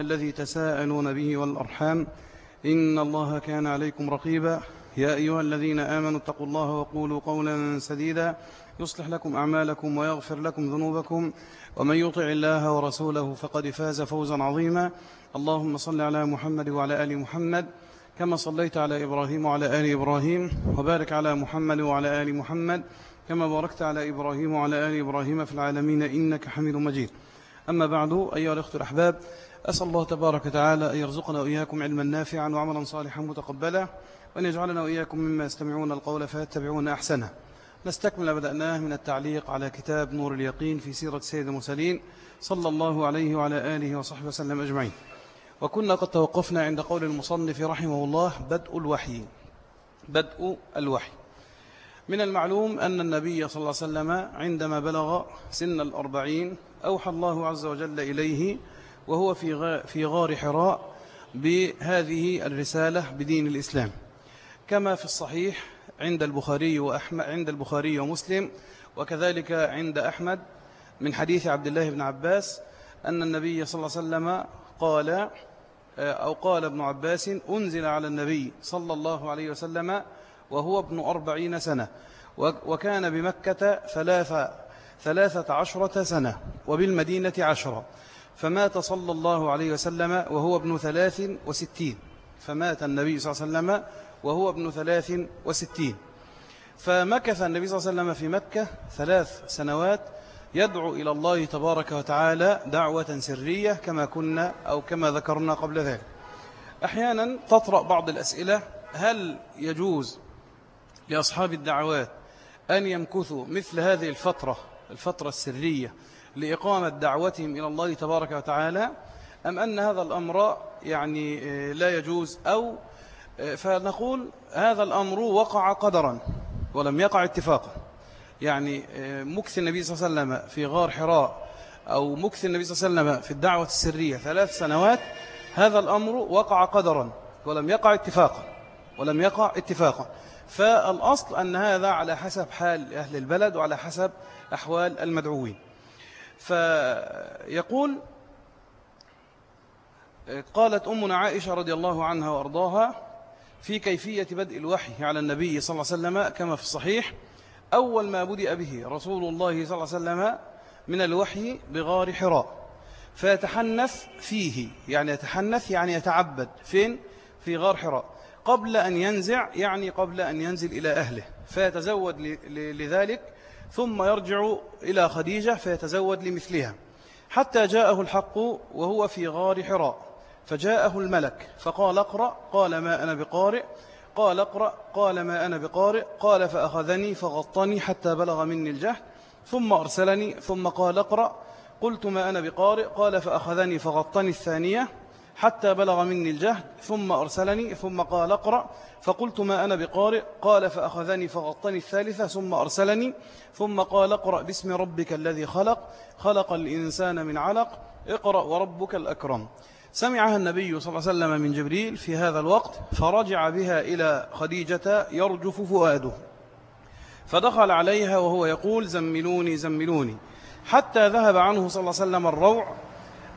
الذي تساءلون به والأرحام إن الله كان عليكم رقيبا. يا أيها الذين آمنوا اتقوا الله وقولوا قولا سديدا. يصلح لكم أعمالكم ويغفر لكم ذنوبكم. ومن يطع الله ورسوله فقد فاز فوزا عظيما. اللهم صل على محمد وعلى آل محمد كما صليت على إبراهيم وعلى آل إبراهيم. وبارك على محمد وعلى آل محمد كما باركت على إبراهيم وعلى آل إبراهيم في العالمين إنك حميد مجيد. أما بعد أيها الأخت الأحباب أسأل الله تبارك وتعالى أن يرزقنا وإياكم علما نافعا وعملا صالحا متقبلا وأن يجعلنا وإياكم مما يستمعون القول فيتبعون أحسنه. نستكمل بدأناه من التعليق على كتاب نور اليقين في سيرة سيد المرسلين صلى الله عليه وعلى آله وصحبه وسلم أجمعين. وكنا قد توقفنا عند قول المصنف رحمه الله بدء الوحي. بدء الوحي. من المعلوم أن النبي صلى الله عليه وسلم عندما بلغ سن الأربعين أوحى الله عز وجل إليه وهو في في غار حراء بهذه الرسالة بدين الإسلام. كما في الصحيح عند البخاري وأحمد عند البخاري ومسلم وكذلك عند أحمد من حديث عبد الله بن عباس أن النبي صلى الله عليه وسلم قال أو قال ابن عباس أنزل على النبي صلى الله عليه وسلم وهو ابن أربعين سنة وكان بمكة ثلاثة, ثلاثة عشرة سنة وبالمدينة عشرة. فمات صلى الله عليه وسلم وهو ابن ثلاث وستين. فمات النبي صلى الله عليه وسلم وهو ابن ثلاث وستين. فمكث النبي صلى الله عليه وسلم في مكة ثلاث سنوات يدعو إلى الله تبارك وتعالى دعوة سرية كما كنا أو كما ذكرنا قبل ذلك. أحيانا تطرأ بعض الأسئلة هل يجوز لأصحاب الدعوات أن يمكثوا مثل هذه الفترة الفترة السرية لإقامة دعوتهم إلى الله تبارك وتعالى أم أن هذا الأمر يعني آه، لا يجوز؟ أو آه، فنقول هذا الأمر وقع قدرا ولم يقع اتفاقا. يعني آه، مكث النبي صلى الله عليه وسلم في غار حراء أو مكث النبي صلى الله عليه وسلم في الدعوة السرية ثلاث سنوات هذا الأمر وقع قدرا ولم يقع اتفاقا ولم يقع اتفاقا. فالأصل أن هذا على حسب حال أهل البلد وعلى حسب أحوال المدعوين. فيقول قالت أمنا عائشة رضي الله عنها وأرضاها في كيفية بدء الوحي على النبي صلى الله عليه وسلم كما في الصحيح أول ما بدأ به رسول الله صلى الله عليه وسلم من الوحي بغار حراء فيتحنث فيه يعني يتحنث يعني يتعبد فين؟ في غار حراء قبل أن ينزع يعني قبل أن ينزل إلى أهله فيتزود لذلك ثم يرجع إلى خديجة فيتزود لمثلها. حتى جاءه الحق وهو في غار حراء. فجاءه الملك فقال اقرأ قال ما أنا بقارئ. قال اقرأ قال ما أنا بقارئ. قال فأخذني فغطني حتى بلغ مني الجهد ثم أرسلني ثم قال اقرأ. قلت ما أنا بقارئ. قال فأخذني فغطني الثانية. حتى بلغ مني الجهد ثم أرسلني ثم قال اقرأ. فقلت ما أنا بقارئ؟ قال فأخذني فغطني الثالثة ثم أرسلني ثم قال اقرأ باسم ربك الذي خلق. خلق الإنسان من علق. اقرأ وربك الأكرم. سمعها النبي صلى الله عليه وسلم من جبريل في هذا الوقت فرجع بها إلى خديجة يرجف فؤاده. فدخل عليها وهو يقول زملوني زملوني. حتى ذهب عنه صلى الله عليه وسلم الروع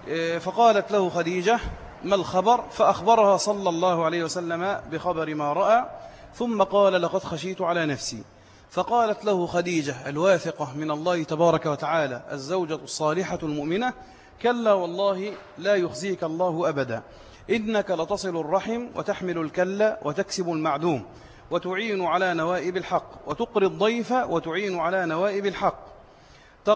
إيه، فقالت له خديجة ما الخبر؟ فأخبرها صلى الله عليه وسلم بخبر ما رأى ثم قال لقد خشيت على نفسي. فقالت له خديجة الواثقة من الله تبارك وتعالى الزوجة الصالحة المؤمنة كلا والله لا يخزيك الله أبدا. إنك لتصل الرحم وتحمل الكلا وتكسب المعدوم وتعين على نوائب الحق وتقري الضيف وتعين على نوائب الحق.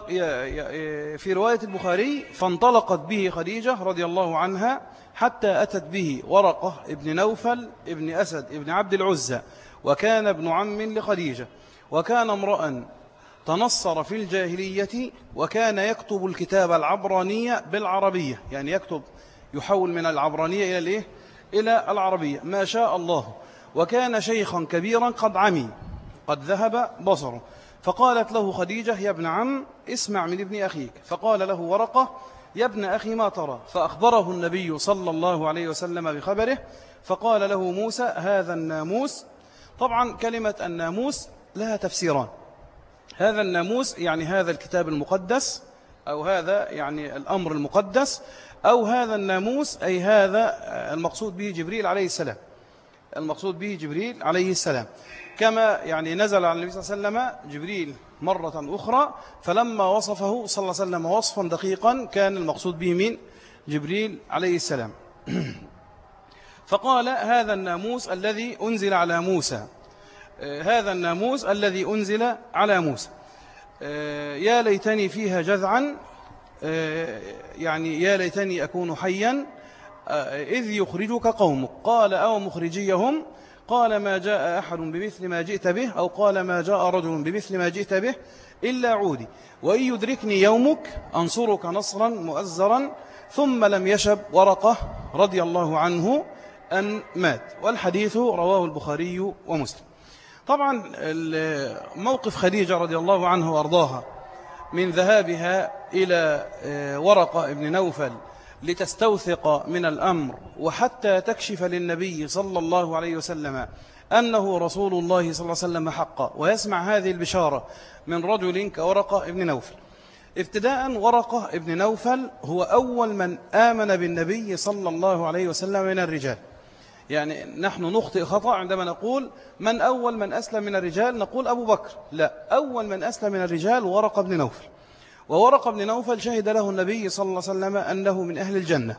في رواية البخاري فانطلقت به خديجة رضي الله عنها حتى أتت به ورقة ابن نوفل ابن أسد ابن عبد العزة وكان ابن عم لخديجة وكان امرأ تنصر في الجاهلية وكان يكتب الكتاب العبرانية بالعربية يعني يكتب يحول من العبرانية إلى الإيه؟ إلى العربية ما شاء الله وكان شيخا كبيرا قد عمي قد ذهب بصره فقالت له خديجة يا ابن عم اسمع من ابن أخيك. فقال له ورقة يا ابن أخي ما ترى. فأخبره النبي صلى الله عليه وسلم بخبره فقال له موسى هذا الناموس. طبعا كلمة الناموس لها تفسيران. هذا الناموس يعني هذا الكتاب المقدس أو هذا يعني الأمر المقدس أو هذا الناموس أي هذا المقصود به جبريل عليه السلام. المقصود به جبريل عليه السلام. كما يعني نزل على النبي صلى الله عليه وسلم جبريل مرة أخرى فلما وصفه صلى الله عليه وسلم وصفا دقيقا كان المقصود به من جبريل عليه السلام. فقال هذا الناموس الذي أنزل على موسى. آه، هذا الناموس الذي أنزل على موسى. آه، يا ليتني فيها جذعا آه، يعني يا ليتني أكون حيا إذ يخرجك قومك. قال أو مخرجيهم؟ قال ما جاء أحد بمثل ما جئت به أو قال ما جاء رجل بمثل ما جئت به إلا عودي. وإن يدركني يومك أنصرك نصرا مؤزرا ثم لم يشب ورقة رضي الله عنه أن مات. والحديث رواه البخاري ومسلم. طبعا موقف خديجة رضي الله عنه وأرضاها من ذهابها إلى آه، ورقة ابن نوفل لتستوثق من الأمر وحتى تكشف للنبي صلى الله عليه وسلم أنه رسول الله صلى الله عليه وسلم حقا ويسمع هذه البشارة من رجل كورقة ابن نوفل. ابتداء ورقة ابن نوفل هو أول من آمن بالنبي صلى الله عليه وسلم من الرجال. يعني نحن نخطئ خطأ عندما نقول من أول من أسلم من الرجال؟ نقول أبو بكر. لا أول من أسلم من الرجال ورقة بن نوفل. وورقة بن نوفل شهد له النبي صلى الله عليه وسلم أنه من أهل الجنة.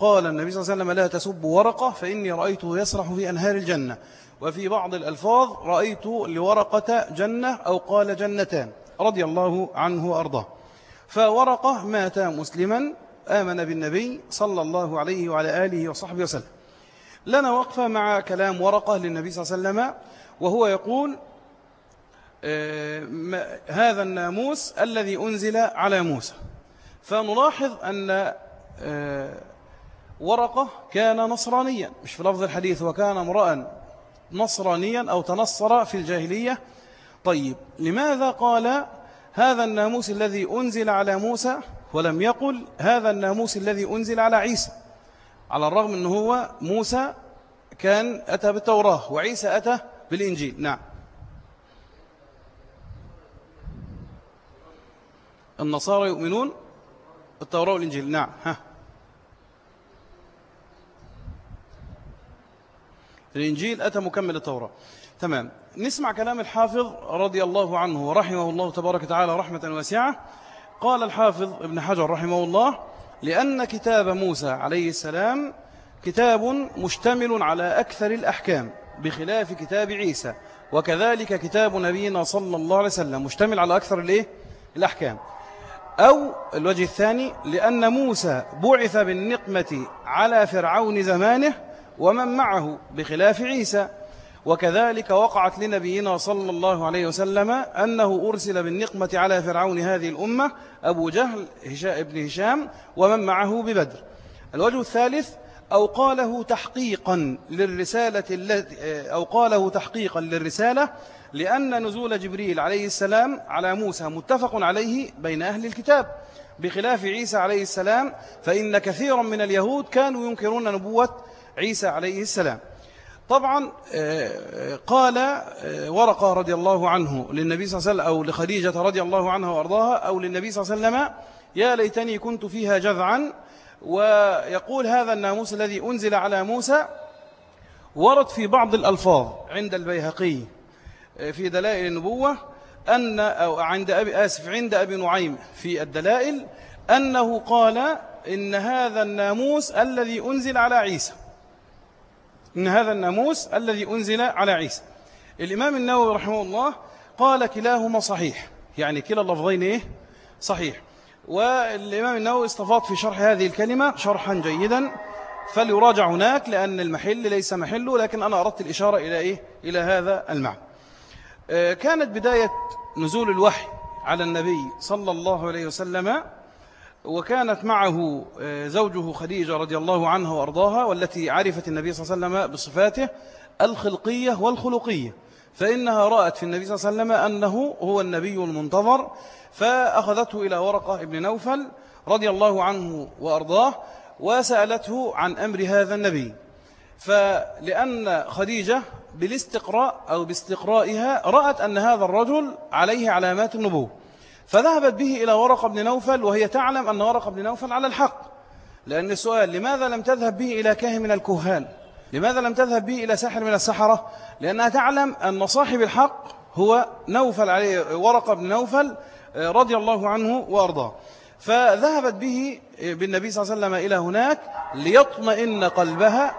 قال النبي صلى الله عليه وسلم لا تسب ورقة فإني رأيته يسرح في أنهار الجنة. وفي بعض الألفاظ رأيت لورقة جنة أو قال جنتان رضي الله عنه وأرضاه. فورقة مات مسلما آمن بالنبي صلى الله عليه وعلى آله وصحبه وسلم. لنا وقفة مع كلام ورقة للنبي صلى الله عليه وسلم وهو يقول هذا الناموس الذي أنزل على موسى. فنلاحظ أن آه، ورقة كان نصرانيا. مش في لفظ الحديث وكان امرأ نصرانيا أو تنصر في الجاهلية. طيب لماذا قال هذا الناموس الذي أنزل على موسى ولم يقل هذا الناموس الذي أنزل على عيسى؟ على الرغم أنه هو موسى كان أتى بالتوراة وعيسى أتى بالإنجيل. نعم. النصارى يؤمنون التوراة والإنجيل. نعم ها. الإنجيل أتى مكمل التوراة. تمام. نسمع كلام الحافظ رضي الله عنه ورحمه الله تبارك وتعالى رحمة واسعة. قال الحافظ ابن حجر رحمه الله لأن كتاب موسى عليه السلام كتاب مشتمل على أكثر الأحكام بخلاف كتاب عيسى. وكذلك كتاب نبينا صلى الله عليه وسلم مشتمل على أكثر الإيه؟ الأحكام. أو الوجه الثاني لأن موسى بعث بالنقمة على فرعون زمانه ومن معه بخلاف عيسى. وكذلك وقعت لنبينا صلى الله عليه وسلم أنه أرسل بالنقمة على فرعون هذه الأمة أبو جهل ابن هشام ومن معه ببدر. الوجه الثالث أو قاله تحقيقا للرسالة التي أو قاله تحقيقا للرسالة لأن نزول جبريل عليه السلام على موسى متفق عليه بين أهل الكتاب. بخلاف عيسى عليه السلام فإن كثيرا من اليهود كانوا ينكرون نبوة عيسى عليه السلام. طبعا آه، قال آه، ورقة رضي الله عنه للنبي صلى الله عليه وسلم أو لخديجة رضي الله عنها وأرضاها أو للنبي صلى الله عليه وسلم يا ليتني كنت فيها جذعا. ويقول هذا الناموس الذي أنزل على موسى ورد في بعض الألفاظ عند البيهقي. آه، في دلائل النبوة أن أو عند أبي آسف عند أبي نعيم في الدلائل أنه قال إن هذا الناموس الذي أنزل على عيسى. إن هذا الناموس الذي أنزل على عيسى. الإمام النووي رحمه الله قال كلاهما صحيح. يعني كلا اللفظين إيه؟ صحيح. والإمام النووي استفاض في شرح هذه الكلمة شرحا جيدا. فليراجع هناك لأن المحل ليس محله لكن أنا أردت الإشارة إلى إيه؟ إلى هذا المعنى. آه، كانت بداية نزول الوحي على النبي صلى الله عليه وسلم وكانت معه آه، زوجه خديجة رضي الله عنها وأرضاها والتي عرفت النبي صلى الله عليه وسلم بصفاته الخلقية والخلقية. فإنها رأت في النبي صلى الله عليه وسلم أنه هو النبي المنتظر فأخذته إلى ورقة ابن نوفل رضي الله عنه وأرضاه وسألته عن أمر هذا النبي. فلأن خديجة بالاستقراء أو باستقرائها رأت أن هذا الرجل عليه علامات النبوة فذهبت به إلى ورقة بن نوفل وهي تعلم أن ورقة بن نوفل على الحق. لأن السؤال لماذا لم تذهب به إلى كاهن من الكهان؟ لماذا لم تذهب به إلى ساحر من السحرة؟ لأنها تعلم أن صاحب الحق هو نوفل عليه ورقة بن نوفل آه، رضي الله عنه وأرضاه. فذهبت به بالنبي صلى الله عليه وسلم إلى هناك ليطمئن قلبها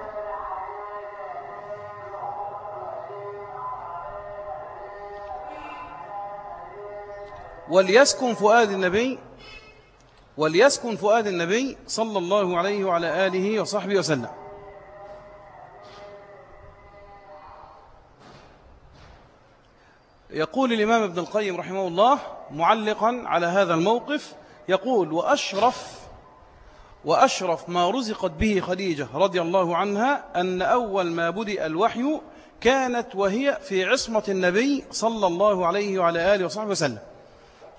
وليسكن فؤاد النبي وليسكن فؤاد النبي صلى الله عليه وعلى آله وصحبه وسلم. يقول الإمام ابن القيم رحمه الله معلقا على هذا الموقف يقول وأشرف وأشرف ما رزقت به خديجة رضي الله عنها أن أول ما بدأ الوحي كانت وهي في عصمة النبي صلى الله عليه وعلى آله وصحبه وسلم.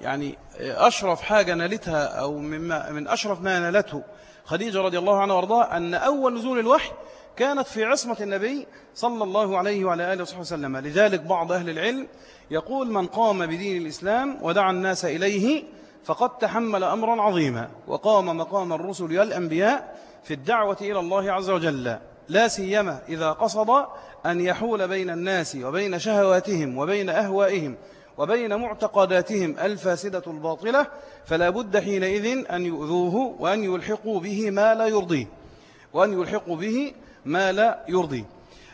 يعني أشرف حاجة نالتها أو مما من أشرف ما نالته خديجة رضي الله عنها وأرضاها أن أول نزول الوحي كانت في عصمة النبي صلى الله عليه وعلى آله وصحبه وسلم. لذلك بعض أهل العلم يقول من قام بدين الإسلام ودعا الناس إليه فقد تحمل أمرا عظيما وقام مقام الرسل والأنبياء في الدعوة إلى الله عز وجل. لا سيما إذا قصد أن يحول بين الناس وبين شهواتهم وبين أهوائهم وبين معتقداتهم الفاسدة الباطلة فلا بد حينئذ أن يؤذوه وأن يلحقوا به ما لا يرضيه وأن يلحقوا به ما لا يرضيه.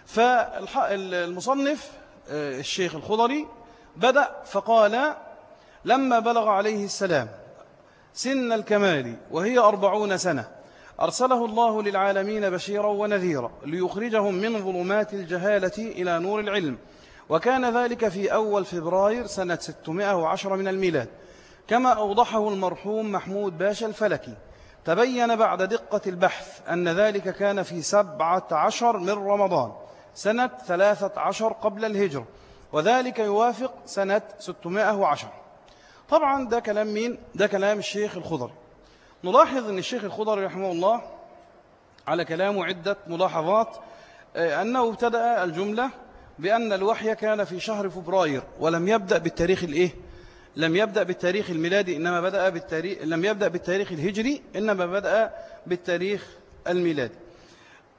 فالمصنف آه، الشيخ الخضري بدأ فقال لما بلغ عليه السلام سن الكمال وهي أربعون سنة أرسله الله للعالمين بشيرا ونذيرا ليخرجهم من ظلمات الجهالة إلى نور العلم وكان ذلك في أول فبراير سنة 610 من الميلاد كما أوضحه المرحوم محمود باشا الفلكي. تبين بعد دقة البحث أن ذلك كان في سبعة عشر من رمضان سنة ثلاثة عشر قبل الهجر وذلك يوافق سنة 610 طبعا ده كلام مين؟ ده كلام الشيخ الخضري. نلاحظ أن الشيخ الخضري رحمه الله على كلامه عدة ملاحظات آه، أنه ابتدأ الجملة بأن الوحي كان في شهر فبراير ولم يبدأ بالتاريخ الإيه؟ لم يبدأ بالتاريخ الميلادي إنما بدأ بالتاريخ لم يبدأ بالتاريخ الهجري إنما بدأ بالتاريخ الميلادي.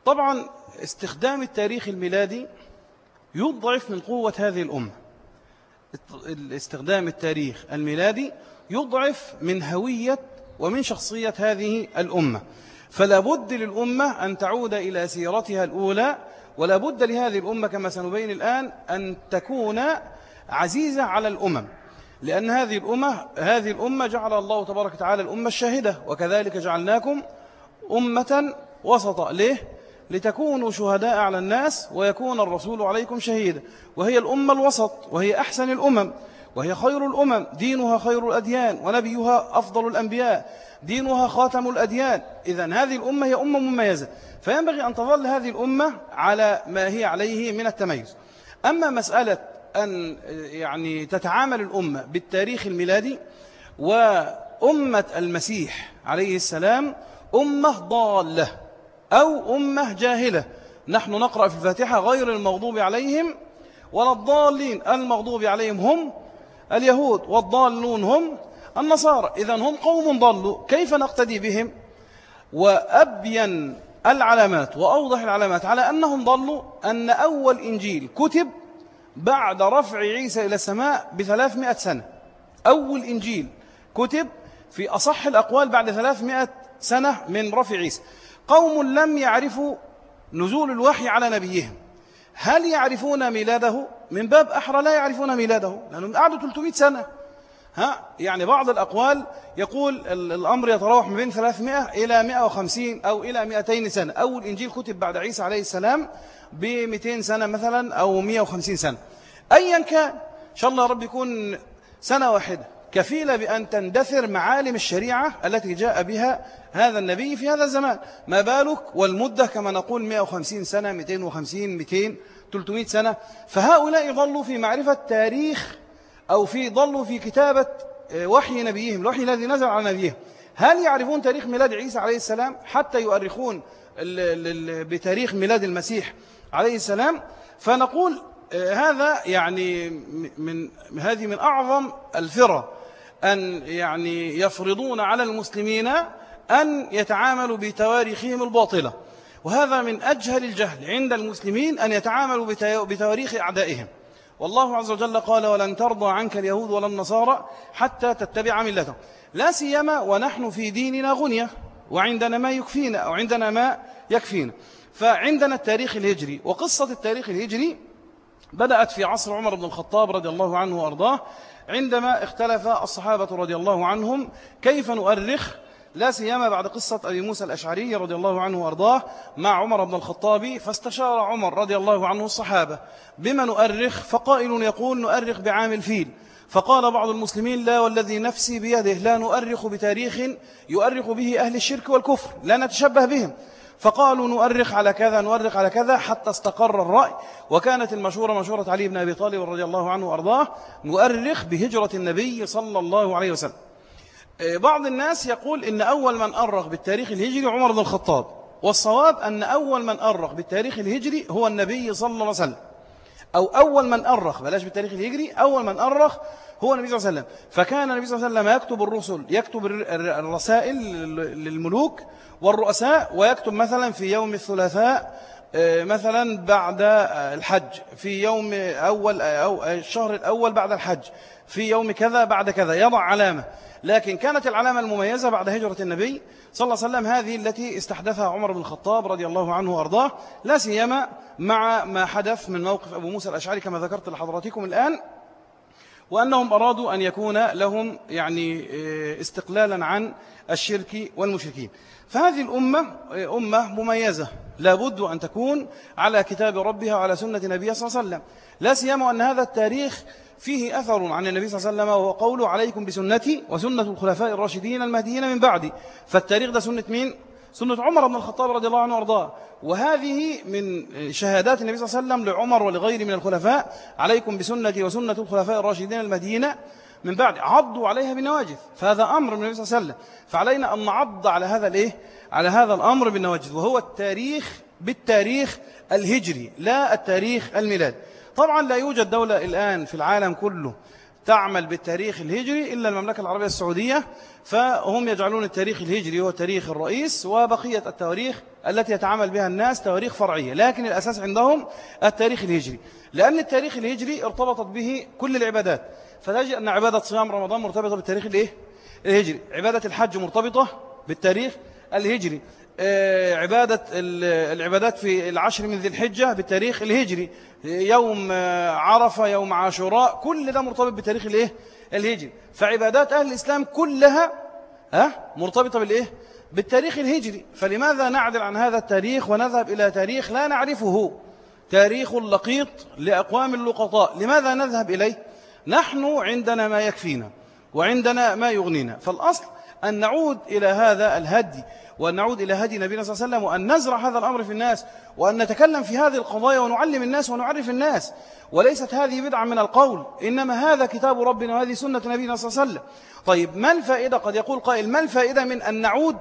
طبعا استخدام التاريخ الميلادي يضعف من قوة هذه الأمة. استخدام التاريخ الميلادي يضعف من هوية ومن شخصية هذه الأمة. فلا بد للأمة أن تعود إلى سيرتها الأولى ولا بد لهذه الأمة كما سنبين الآن أن تكون عزيزة على الأمم لأن هذه الأمة هذه الأمة جعل الله تبارك وتعالى الأمة الشاهدة وكذلك جعلناكم أمة وسطا ليه؟ لتكونوا شهداء على الناس ويكون الرسول عليكم شهيدا وهي الأمة الوسط وهي أحسن الأمم وهي خير الأمم دينها خير الأديان ونبيها أفضل الأنبياء دينها خاتم الأديان. إذا هذه الأمة هي أمة مميزة. فينبغي أن تظل هذه الأمة على ما هي عليه من التميز. أما مسألة أن يعني تتعامل الأمة بالتاريخ الميلادي وأمة المسيح عليه السلام أمة ضالة أو أمة جاهلة. نحن نقرأ في الفاتحة غير المغضوب عليهم ولا الضالين المغضوب عليهم هم اليهود والضالون هم النصارى. إذا هم قوم ضلوا. كيف نقتدي بهم؟ وأبين العلامات وأوضح العلامات على أنهم ضلوا. أن أول إنجيل كتب بعد رفع عيسى إلى السماء بثلاثمائة سنة. أول إنجيل كتب في أصح الأقوال بعد ثلاثمائة سنة من رفع عيسى. قوم لم يعرفوا نزول الوحي على نبيهم. هل يعرفون ميلاده؟ من باب أحرى لا يعرفون ميلاده لأنهم قعدوا 300 سنة. ها؟ يعني بعض الأقوال يقول الأمر يتراوح من بين 300 إلى 150 أو إلى 200 سنة. أول إنجيل كتب بعد عيسى عليه السلام ب 200 سنة مثلا أو 150 سنة. أيا كان إن شاء الله رب يكون سنة واحدة. كفيلة بأن تندثر معالم الشريعة التي جاء بها هذا النبي في هذا الزمان. ما بالك والمدة كما نقول 150 سنة 250 200 300 سنة. فهؤلاء ظلوا في معرفة تاريخ أو في ظلوا في كتابة آه، وحي نبيهم الوحي الذي نزل على نبيهم. هل يعرفون تاريخ ميلاد عيسى عليه السلام؟ حتى يؤرخون بتاريخ ميلاد المسيح عليه السلام. فنقول آه، هذا يعني من هذه من أعظم الفرة أن يعني يفرضون على المسلمين أن يتعاملوا بتواريخهم الباطلة. وهذا من أجهل الجهل عند المسلمين أن يتعاملوا بتواريخ أعدائهم. والله عز وجل قال ولن ترضى عنك اليهود ولا النصارى حتى تتبع ملتهم لا سيما ونحن في ديننا غنية وعندنا ما يكفينا أو عندنا ما يكفينا. فعندنا التاريخ الهجري وقصة التاريخ الهجري بدأت في عصر عمر بن الخطاب رضي الله عنه وأرضاه. عندما اختلف الصحابة رضي الله عنهم كيف نؤرخ؟ لا سيما بعد قصة أبي موسى الأشعري رضي الله عنه وأرضاه مع عمر بن الخطاب فاستشار عمر رضي الله عنه الصحابة بما نؤرخ؟ فقائل يقول نؤرخ بعام الفيل. فقال بعض المسلمين لا والذي نفسي بيده لا نؤرخ بتاريخ يؤرخ به أهل الشرك والكفر لا نتشبه بهم. فقالوا نؤرخ على كذا نؤرخ على كذا حتى استقر الرأي. وكانت المشورة مشورة علي بن أبي طالب رضي الله عنه وأرضاه نؤرخ بهجرة النبي صلى الله عليه وسلم. آه، بعض الناس يقول إن أول من أرخ بالتاريخ الهجري عمر بن الخطاب. والصواب أن أول من أرخ بالتاريخ الهجري هو النبي صلى الله عليه وسلم. أو أول من أرخ بلاش بالتاريخ الهجري أول من أرخ هو النبي صلى الله عليه وسلم. فكان النبي صلى الله عليه وسلم يكتب الرسل يكتب الرسائل للملوك والرؤساء ويكتب مثلا في يوم الثلاثاء آه، مثلا بعد الحج في يوم أول أو الشهر الأول بعد الحج في يوم كذا بعد كذا يضع علامة. لكن كانت العلامة المميزة بعد هجرة النبي صلى الله عليه وسلم هذه التي استحدثها عمر بن الخطاب رضي الله عنه وأرضاه لا سيما مع ما حدث من موقف أبو موسى الأشعري كما ذكرت لحضراتكم الآن وأنهم أرادوا أن يكون لهم يعني آه، استقلالا عن الشرك والمشركين. فهذه الأمة آه، أمة مميزة. لابد أن تكون على كتاب ربها وعلى سنة نبيها صلى الله عليه وسلم. لا سيما أن هذا التاريخ فيه أثر عن النبي صلى الله عليه وسلم وهو قوله عليكم بسنتي وسنة الخلفاء الراشدين المهديين من بعدي. فالتاريخ ده سنة مين؟ سنة عمر بن الخطاب رضي الله عنه وأرضاه. وهذه من شهادات النبي صلى الله عليه وسلم لعمر ولغيره من الخلفاء. عليكم بسنتي وسنة الخلفاء الراشدين المهديين من بعد. عضوا عليها بنواجذ فهذا أمر من النبي صلى الله عليه وسلم. فعلينا أن نعض على هذا الإيه؟ على هذا الأمر بالنواجذ. وهو التاريخ بالتاريخ الهجري لا التاريخ الميلادي طبعا لا يوجد دولة الآن في العالم كله تعمل بالتاريخ الهجري إلا المملكة العربية السعودية فهم يجعلون التاريخ الهجري هو تاريخ الرئيس وبقية التواريخ التي يتعامل بها الناس تواريخ فرعية لكن الأساس عندهم التاريخ الهجري. لأن التاريخ الهجري ارتبطت به كل العبادات فتجد أن عبادة صيام رمضان مرتبطة بالتاريخ الإيه؟ الهجري. عبادة الحج مرتبطة بالتاريخ الهجري. عبادة العبادات في العشر من ذي الحجة بالتاريخ الهجري. يوم آه، عرفة يوم عاشوراء كل ده مرتبط بتاريخ الإيه؟ الهجري. فعبادات أهل الإسلام كلها ها مرتبطة بالإيه؟ بالتاريخ الهجري. فلماذا نعدل عن هذا التاريخ ونذهب إلى تاريخ لا نعرفه؟ تاريخ اللقيط لأقوام اللقطاء. لماذا نذهب إليه؟ نحن عندنا ما يكفينا وعندنا ما يغنينا. فالأصل أن نعود إلى هذا الهدي. وأن نعود إلى هدي نبينا صلى الله عليه وسلم وأن نزرع هذا الأمر في الناس وأن نتكلم في هذه القضايا ونعلم الناس ونعرف الناس. وليست هذه بدعة من القول إنما هذا كتاب ربنا وهذه سنة نبينا صلى الله عليه وسلم. طيب ما الفائدة؟ قد يقول قائل ما الفائدة من أن نعود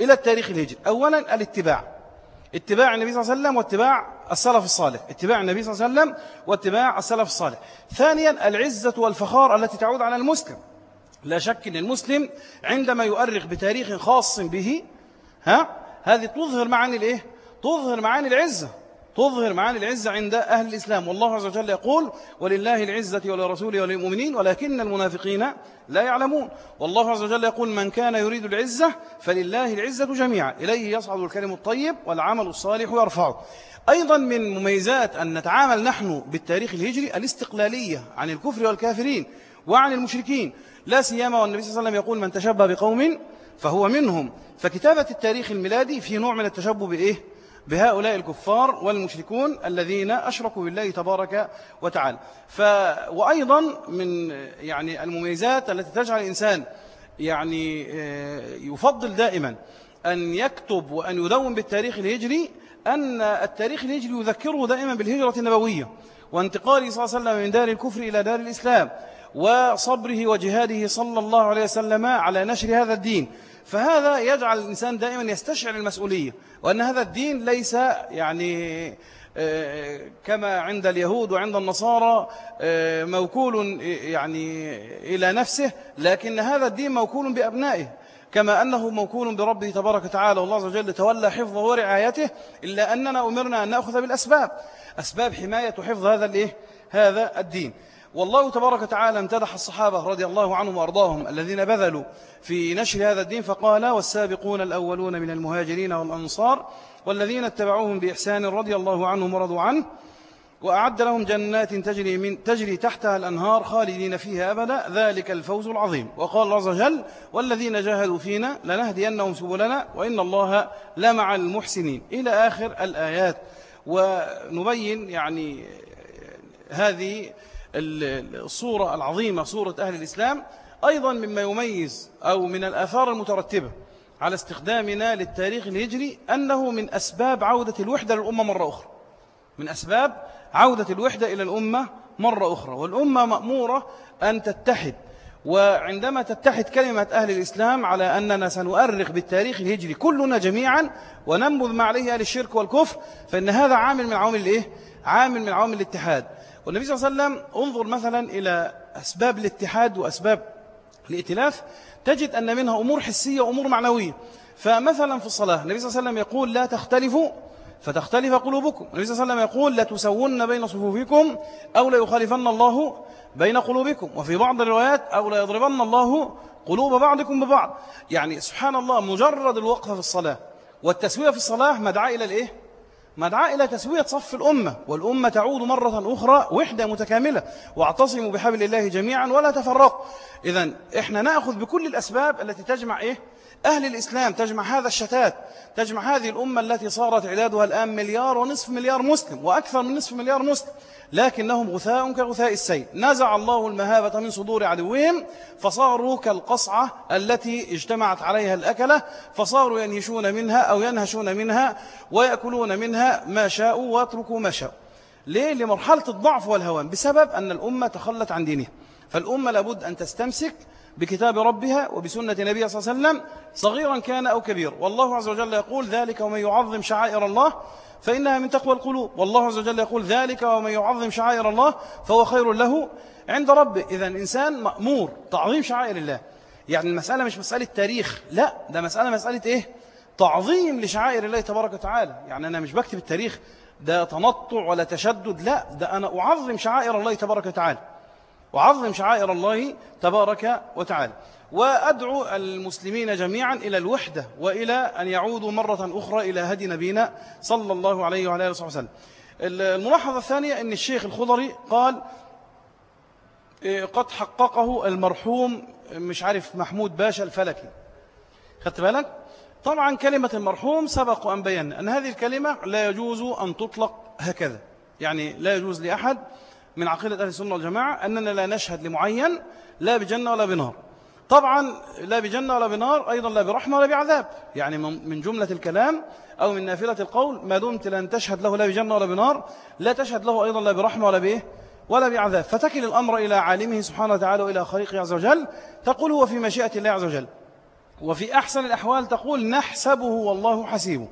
إلى التاريخ الهجري؟ أولا الاتباع. اتباع النبي صلى الله عليه وسلم واتباع السلف الصالح. اتباع النبي صلى الله عليه وسلم واتباع السلف الصالح. ثانيا العزة والفخار التي تعود على المسلم. لا شك أن المسلم عندما يؤرخ بتاريخ خاص به ها؟ هذه تظهر معاني الإيه؟ تظهر معاني العزة. تظهر معاني العزة عند أهل الإسلام. والله عز وجل يقول ولله العزة ولرسوله وللمؤمنين ولكن المنافقين لا يعلمون. والله عز وجل يقول من كان يريد العزة فلله العزة جميعا. إليه يصعد الكلم الطيب والعمل الصالح يرفعه. أيضا من مميزات أن نتعامل نحن بالتاريخ الهجري الاستقلالية عن الكفر والكافرين وعن المشركين. لا سيما والنبي صلى الله عليه وسلم يقول من تشبه بقوم فهو منهم. فكتابة التاريخ الميلادي في نوع من التشبه بإيه؟ بهؤلاء الكفار والمشركون الذين أشركوا بالله تبارك وتعالى. ف... وأيضا من يعني المميزات التي تجعل الإنسان يعني آه، يفضل دائما أن يكتب وأن يدون بالتاريخ الهجري أن التاريخ الهجري يذكره دائما بالهجرة النبوية وانتقاله صلى الله عليه وسلم من دار الكفر إلى دار الإسلام وصبره وجهاده صلى الله عليه وسلم على نشر هذا الدين. فهذا يجعل الإنسان دائما يستشعر المسؤولية وأن هذا الدين ليس يعني آه، كما عند اليهود وعند النصارى آه، موكول يعني إلى نفسه لكن هذا الدين موكول بأبنائه كما أنه موكول بربه تبارك وتعالى والله عز وجل تولى حفظه ورعايته إلا أننا أمرنا أن نأخذ بالأسباب أسباب حماية وحفظ هذا الإيه؟ هذا الدين والله تبارك وتعالى امتدح الصحابة رضي الله عنهم وأرضاهم الذين بذلوا في نشر هذا الدين فقال والسابقون الأولون من المهاجرين والأنصار والذين اتبعوهم بإحسان رضي الله عنهم ورضوا عنه وأعد لهم جنات تجري, من تجري تحتها الأنهار خالدين فيها أبدا ذلك الفوز العظيم. وقال الله عز وجل والذين جاهدوا فينا لنهدينهم سبلنا وإن الله لمع المحسنين. إلى آخر الآيات. ونبين يعني هذه الصورة العظيمة صورة أهل الإسلام أيضا مما يميز أو من الآثار المترتبة على استخدامنا للتاريخ الهجري أنه من أسباب عودة الوحدة للأمة مرة أخرى. من أسباب عودة الوحدة إلى الأمة مرة أخرى. والأمة مأمورة أن تتحد. وعندما تتحد كلمة أهل الإسلام على أننا سنؤرخ بالتاريخ الهجري كلنا جميعا وننبذ ما عليه أهل الشرك والكفر فإن هذا عامل من عوامل الإيه؟ عامل من عوامل الاتحاد. والنبي صلى الله عليه وسلم انظر مثلا إلى أسباب الاتحاد وأسباب الائتلاف تجد أن منها أمور حسية وأمور معنوية. فمثلا في الصلاة النبي صلى الله عليه وسلم يقول لا تختلفوا فتختلف قلوبكم. النبي صلى الله عليه وسلم يقول لا تسون بين صفوفكم أو لا يخالفن الله بين قلوبكم. وفي بعض الروايات أو لا يضربن الله قلوب بعضكم ببعض. يعني سبحان الله مجرد الوقفة في الصلاة والتسوية في الصلاة مدعاء إلى الإيه؟ مدعاء إلى تسوية صف الأمة والأمة تعود مرة أخرى وحدة متكاملة. واعتصموا بحبل الله جميعا ولا تفرقوا. إذا إحنا نأخذ بكل الأسباب التي تجمع إيه؟ أهل الإسلام تجمع هذا الشتات تجمع هذه الأمة التي صارت عدادها الآن مليار ونصف مليار مسلم وأكثر من نصف مليار مسلم. لكنهم غثاء كغثاء السيل. نزع الله المهابة من صدور عدوهم فصاروا كالقصعة التي اجتمعت عليها الأكلة فصاروا ينهشون منها أو ينهشون منها ويأكلون منها ما شاءوا ويتركوا ما شاءوا ليه؟ لمرحلة الضعف والهوان. بسبب أن الأمة تخلت عن دينها. فالأمة لابد أن تستمسك بكتاب ربها وبسنة نبيها صلى الله عليه وسلم صغيرا كان أو كبير والله عز وجل يقول ذلك ومن يعظم شعائر الله فإنها من تقوى القلوب. والله عز وجل يقول ذلك ومن يعظم شعائر الله فهو خير له عند ربه إذا إنسان مأمور تعظيم شعائر الله. يعني المسألة مش مسألة تاريخ. لا ده مسألة مسألة إيه؟ تعظيم لشعائر الله تبارك وتعالى. يعني أنا مش بكتب التاريخ ده تنطع ولا تشدد لا ده أنا أعظم شعائر الله تبارك وتعالى. وعظم شعائر الله تبارك وتعالى. وأدعو المسلمين جميعا إلى الوحدة وإلى أن يعودوا مرة أخرى إلى هدي نبينا صلى الله عليه وعلى آله وسلم. الملاحظة الثانية أن الشيخ الخضري قال إيه، قد حققه المرحوم مش عارف محمود باشا الفلكي. خدت بالك؟ طبعا كلمة المرحوم سبق أن بينا أن هذه الكلمة لا يجوز أن تطلق هكذا. يعني لا يجوز لأحد من عقيدة أهل السنة والجماعة أننا لا نشهد لمعين لا بجنة ولا بنار. طبعا لا بجنة ولا بنار أيضا لا برحمة ولا بعذاب. يعني من جملة الكلام أو من نافلة القول ما دمت لن تشهد له لا بجنة ولا بنار لا تشهد له أيضا لا برحمة ولا بإيه ولا بعذاب. فتكل الأمر إلى عالمه سبحانه وتعالى وإلى خليقه عز وجل تقول هو في مشيئة الله عز وجل. وفي أحسن الأحوال تقول نحسبه والله حسيبه.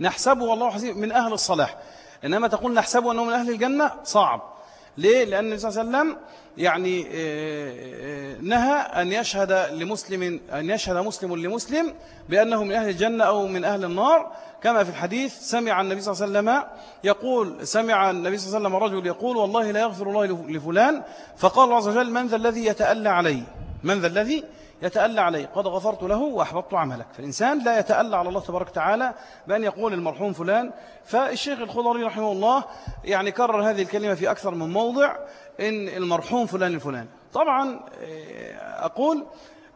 نحسبه والله حسيبه من أهل الصلاح. إنما تقول نحسبه أنه من أهل الجنة صعب. ليه؟ لأن النبي صلى الله عليه وسلم يعني آه، آه، نهى أن يشهد لمسلم أن يشهد مسلم لمسلم بأنه من أهل الجنة أو من أهل النار. كما في الحديث سمع النبي صلى الله عليه وسلم يقول سمع النبي صلى الله عليه وسلم رجل يقول والله لا يغفر الله لفلان. فقال الله عز وجل من ذا الذي يتألى علي؟ من ذا الذي يتألى عليه. قد غفرت له وأحبطت عملك. فالإنسان لا يتألى على الله تبارك وتعالى بأن يقول المرحوم فلان. فالشيخ الخضري رحمه الله يعني كرر هذه الكلمة في أكثر من موضع إن المرحوم فلان الفلان طبعا آه، أقول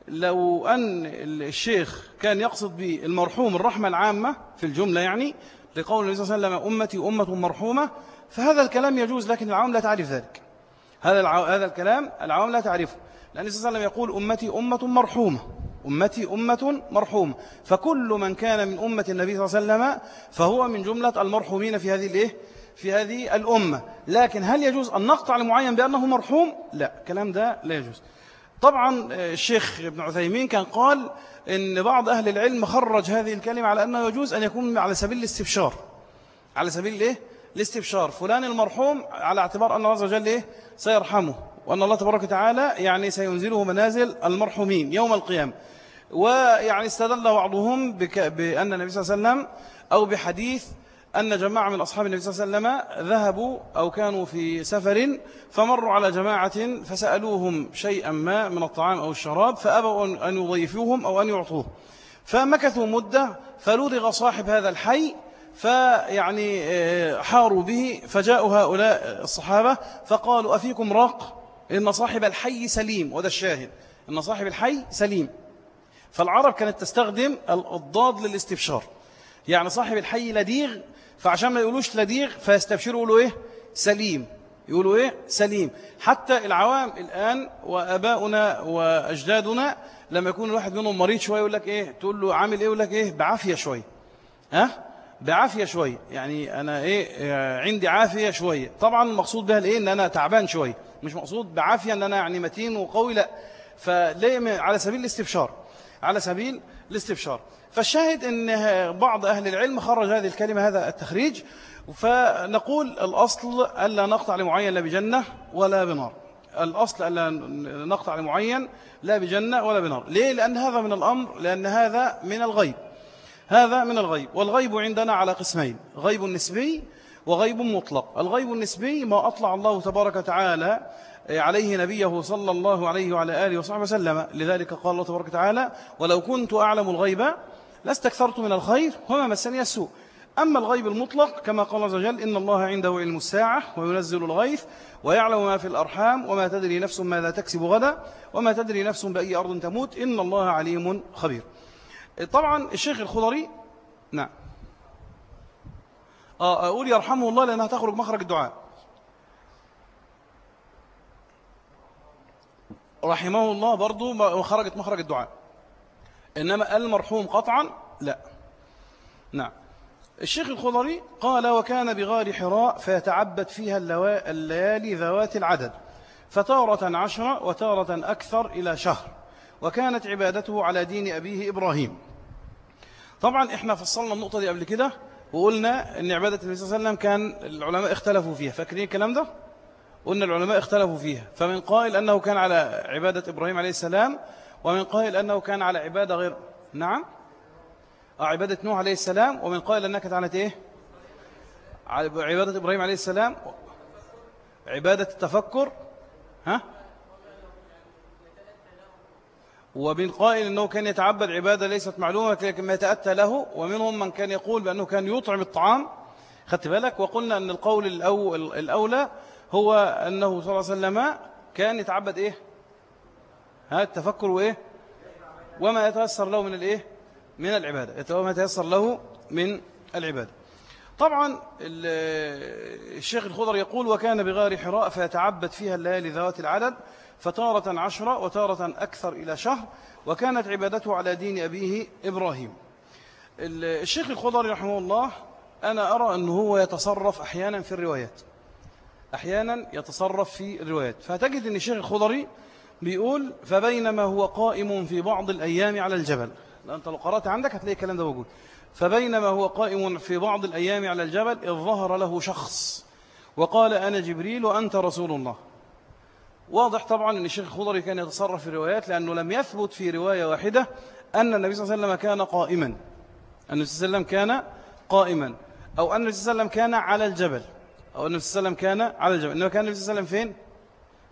لو أن الشيخ كان يقصد بالمرحوم الرحمة العامة في الجملة يعني لقول النبي صلى الله عليه وسلم أمتي أمة مرحومة فهذا الكلام يجوز لكن العوام لا تعرف ذلك. هذا هذا الكلام العوام لا تعرفه. لأن صلى الله عليه وسلم يقول أمتي أمة مرحومة أمتي أمة مرحومة فكل من كان من أمة النبي صلى الله عليه وسلم فهو من جملة المرحومين في هذه الإيه؟ في هذه الأمة لكن هل يجوز أن نقطع المعين بأنه مرحوم؟ لا كلام ده لا يجوز طبعا الشيخ ابن عثيمين كان قال إن بعض أهل العلم خرج هذه الكلمة على أنه يجوز أن يكون على سبيل الاستبشار على سبيل الإيه؟ الاستبشار فلان المرحوم على اعتبار أن الله عز وجل إيه؟ سيرحمه وأن الله تبارك وتعالى يعني سينزله منازل المرحومين يوم القيامة. ويعني استدل بعضهم بأن النبي صلى الله عليه وسلم أو بحديث أن جماعة من أصحاب النبي صلى الله عليه وسلم ذهبوا أو كانوا في سفر فمروا على جماعة فسألوهم شيئا ما من الطعام أو الشراب فأبوا أن يضيفوهم أو أن يعطوه. فمكثوا مدة فلودغ صاحب هذا الحي فيعني آه، حاروا به فجاءوا هؤلاء الصحابة فقالوا أفيكم راق؟ إن صاحب الحي سليم وده الشاهد. إن صاحب الحي سليم. فالعرب كانت تستخدم الضاد للاستبشار. يعني صاحب الحي لديغ فعشان ما يقولوش لديغ فيستبشروا يقولوا إيه؟ سليم. يقولوا إيه؟ سليم. حتى العوام الآن وأباؤنا وأجدادنا لما يكون الواحد منهم مريض شوية يقول لك إيه؟ تقول له عامل إيه؟ يقول لك إيه؟ بعافية شوية ها؟ بعافية شوية يعني أنا إيه؟ عندي عافية شوية طبعا المقصود بها الإيه؟ إن أنا تعبان شوية مش مقصود بعافية أن أنا يعني متين وقوي لا. فليه على سبيل الاستبشار على سبيل الاستبشار. فالشاهد أن بعض أهل العلم خرج هذه الكلمة هذا التخريج فنقول الأصل ألا نقطع لمعين لا بجنة ولا بنار. الأصل ألا نقطع لمعين لا بجنة ولا بنار. ليه؟ لأن هذا من الأمر لأن هذا من الغيب. هذا من الغيب. والغيب عندنا على قسمين غيب نسبي وغيب مطلق. الغيب النسبي ما أطلع الله تبارك وتعالى عليه نبيه صلى الله عليه وعلى آله وصحبه وسلم. لذلك قال الله تبارك وتعالى ولو كنت أعلم الغيب لاستكثرت من الخير وما مسني السوء. أما الغيب المطلق كما قال عز وجل إن الله عنده علم الساعة وينزل الغيث ويعلم ما في الأرحام وما تدري نفس ماذا تكسب غدا وما تدري نفس بأي أرض تموت. إن الله عليم خبير. طبعا الشيخ الخضري نعم. آه أقول يرحمه الله لأنها تخرج مخرج الدعاء. رحمه الله برضو خرجت مخرج الدعاء. إنما المرحوم قطعا؟ لا. نعم. الشيخ الخضري قال وكان بغار حراء فيتعبد فيها الليالي ذوات العدد فتارة عشرة وتارة أكثر إلى شهر وكانت عبادته على دين أبيه إبراهيم. طبعا إحنا فصلنا النقطة دي قبل كده. وقلنا أن عبادة النبي صلى الله عليه وسلم كان العلماء اختلفوا فيها. فاكرين الكلام ده؟ قلنا العلماء اختلفوا فيها. فمن قائل أنه كان على عبادة إبراهيم عليه السلام ومن قائل أنه كان على عبادة غير نعم. آه، عبادة نوح عليه السلام ومن قائل أنها كانت على إيه؟ عبادة إبراهيم عليه السلام. عبادة التفكر ها؟ ومن قائل أنه كان يتعبد عبادة ليست معلومة لكن ما يتأتى له. ومنهم من كان يقول بأنه كان يطعم الطعام. خدت بالك؟ وقلنا أن القول الأولى هو أنه صلى الله عليه وسلم كان يتعبد إيه؟ ها التفكر وإيه؟ وما يتيسر له من الإيه؟ من العبادة. وما يتيسر له من العبادة. طبعا الشيخ الخضر يقول وكان بغار حراء فيتعبد فيها الليالي ذوات العدد فتارة عشرة وتارة أكثر إلى شهر وكانت عبادته على دين أبيه إبراهيم. الشيخ الخضر رحمه الله أنا أرى أنه هو يتصرف أحيانا في الروايات. أحيانا يتصرف في الروايات. فتجد أن الشيخ الخضري بيقول فبينما هو قائم في بعض الأيام على الجبل. أنت لو قرأت عندك هتلاقي الكلام ده موجود. فبينما هو قائم في بعض الأيام على الجبل إذ ظهر له شخص وقال أنا جبريل وأنت رسول الله. واضح طبعا أن الشيخ الخضري كان يتصرف في الروايات لأنه لم يثبت في رواية واحدة أن النبي صلى الله عليه وسلم كان قائما. أن النبي صلى الله عليه وسلم كان قائما. أو أن النبي صلى الله عليه وسلم كان على الجبل. أو النبي صلى الله عليه وسلم كان على الجبل. إنما كان النبي صلى الله عليه وسلم فين؟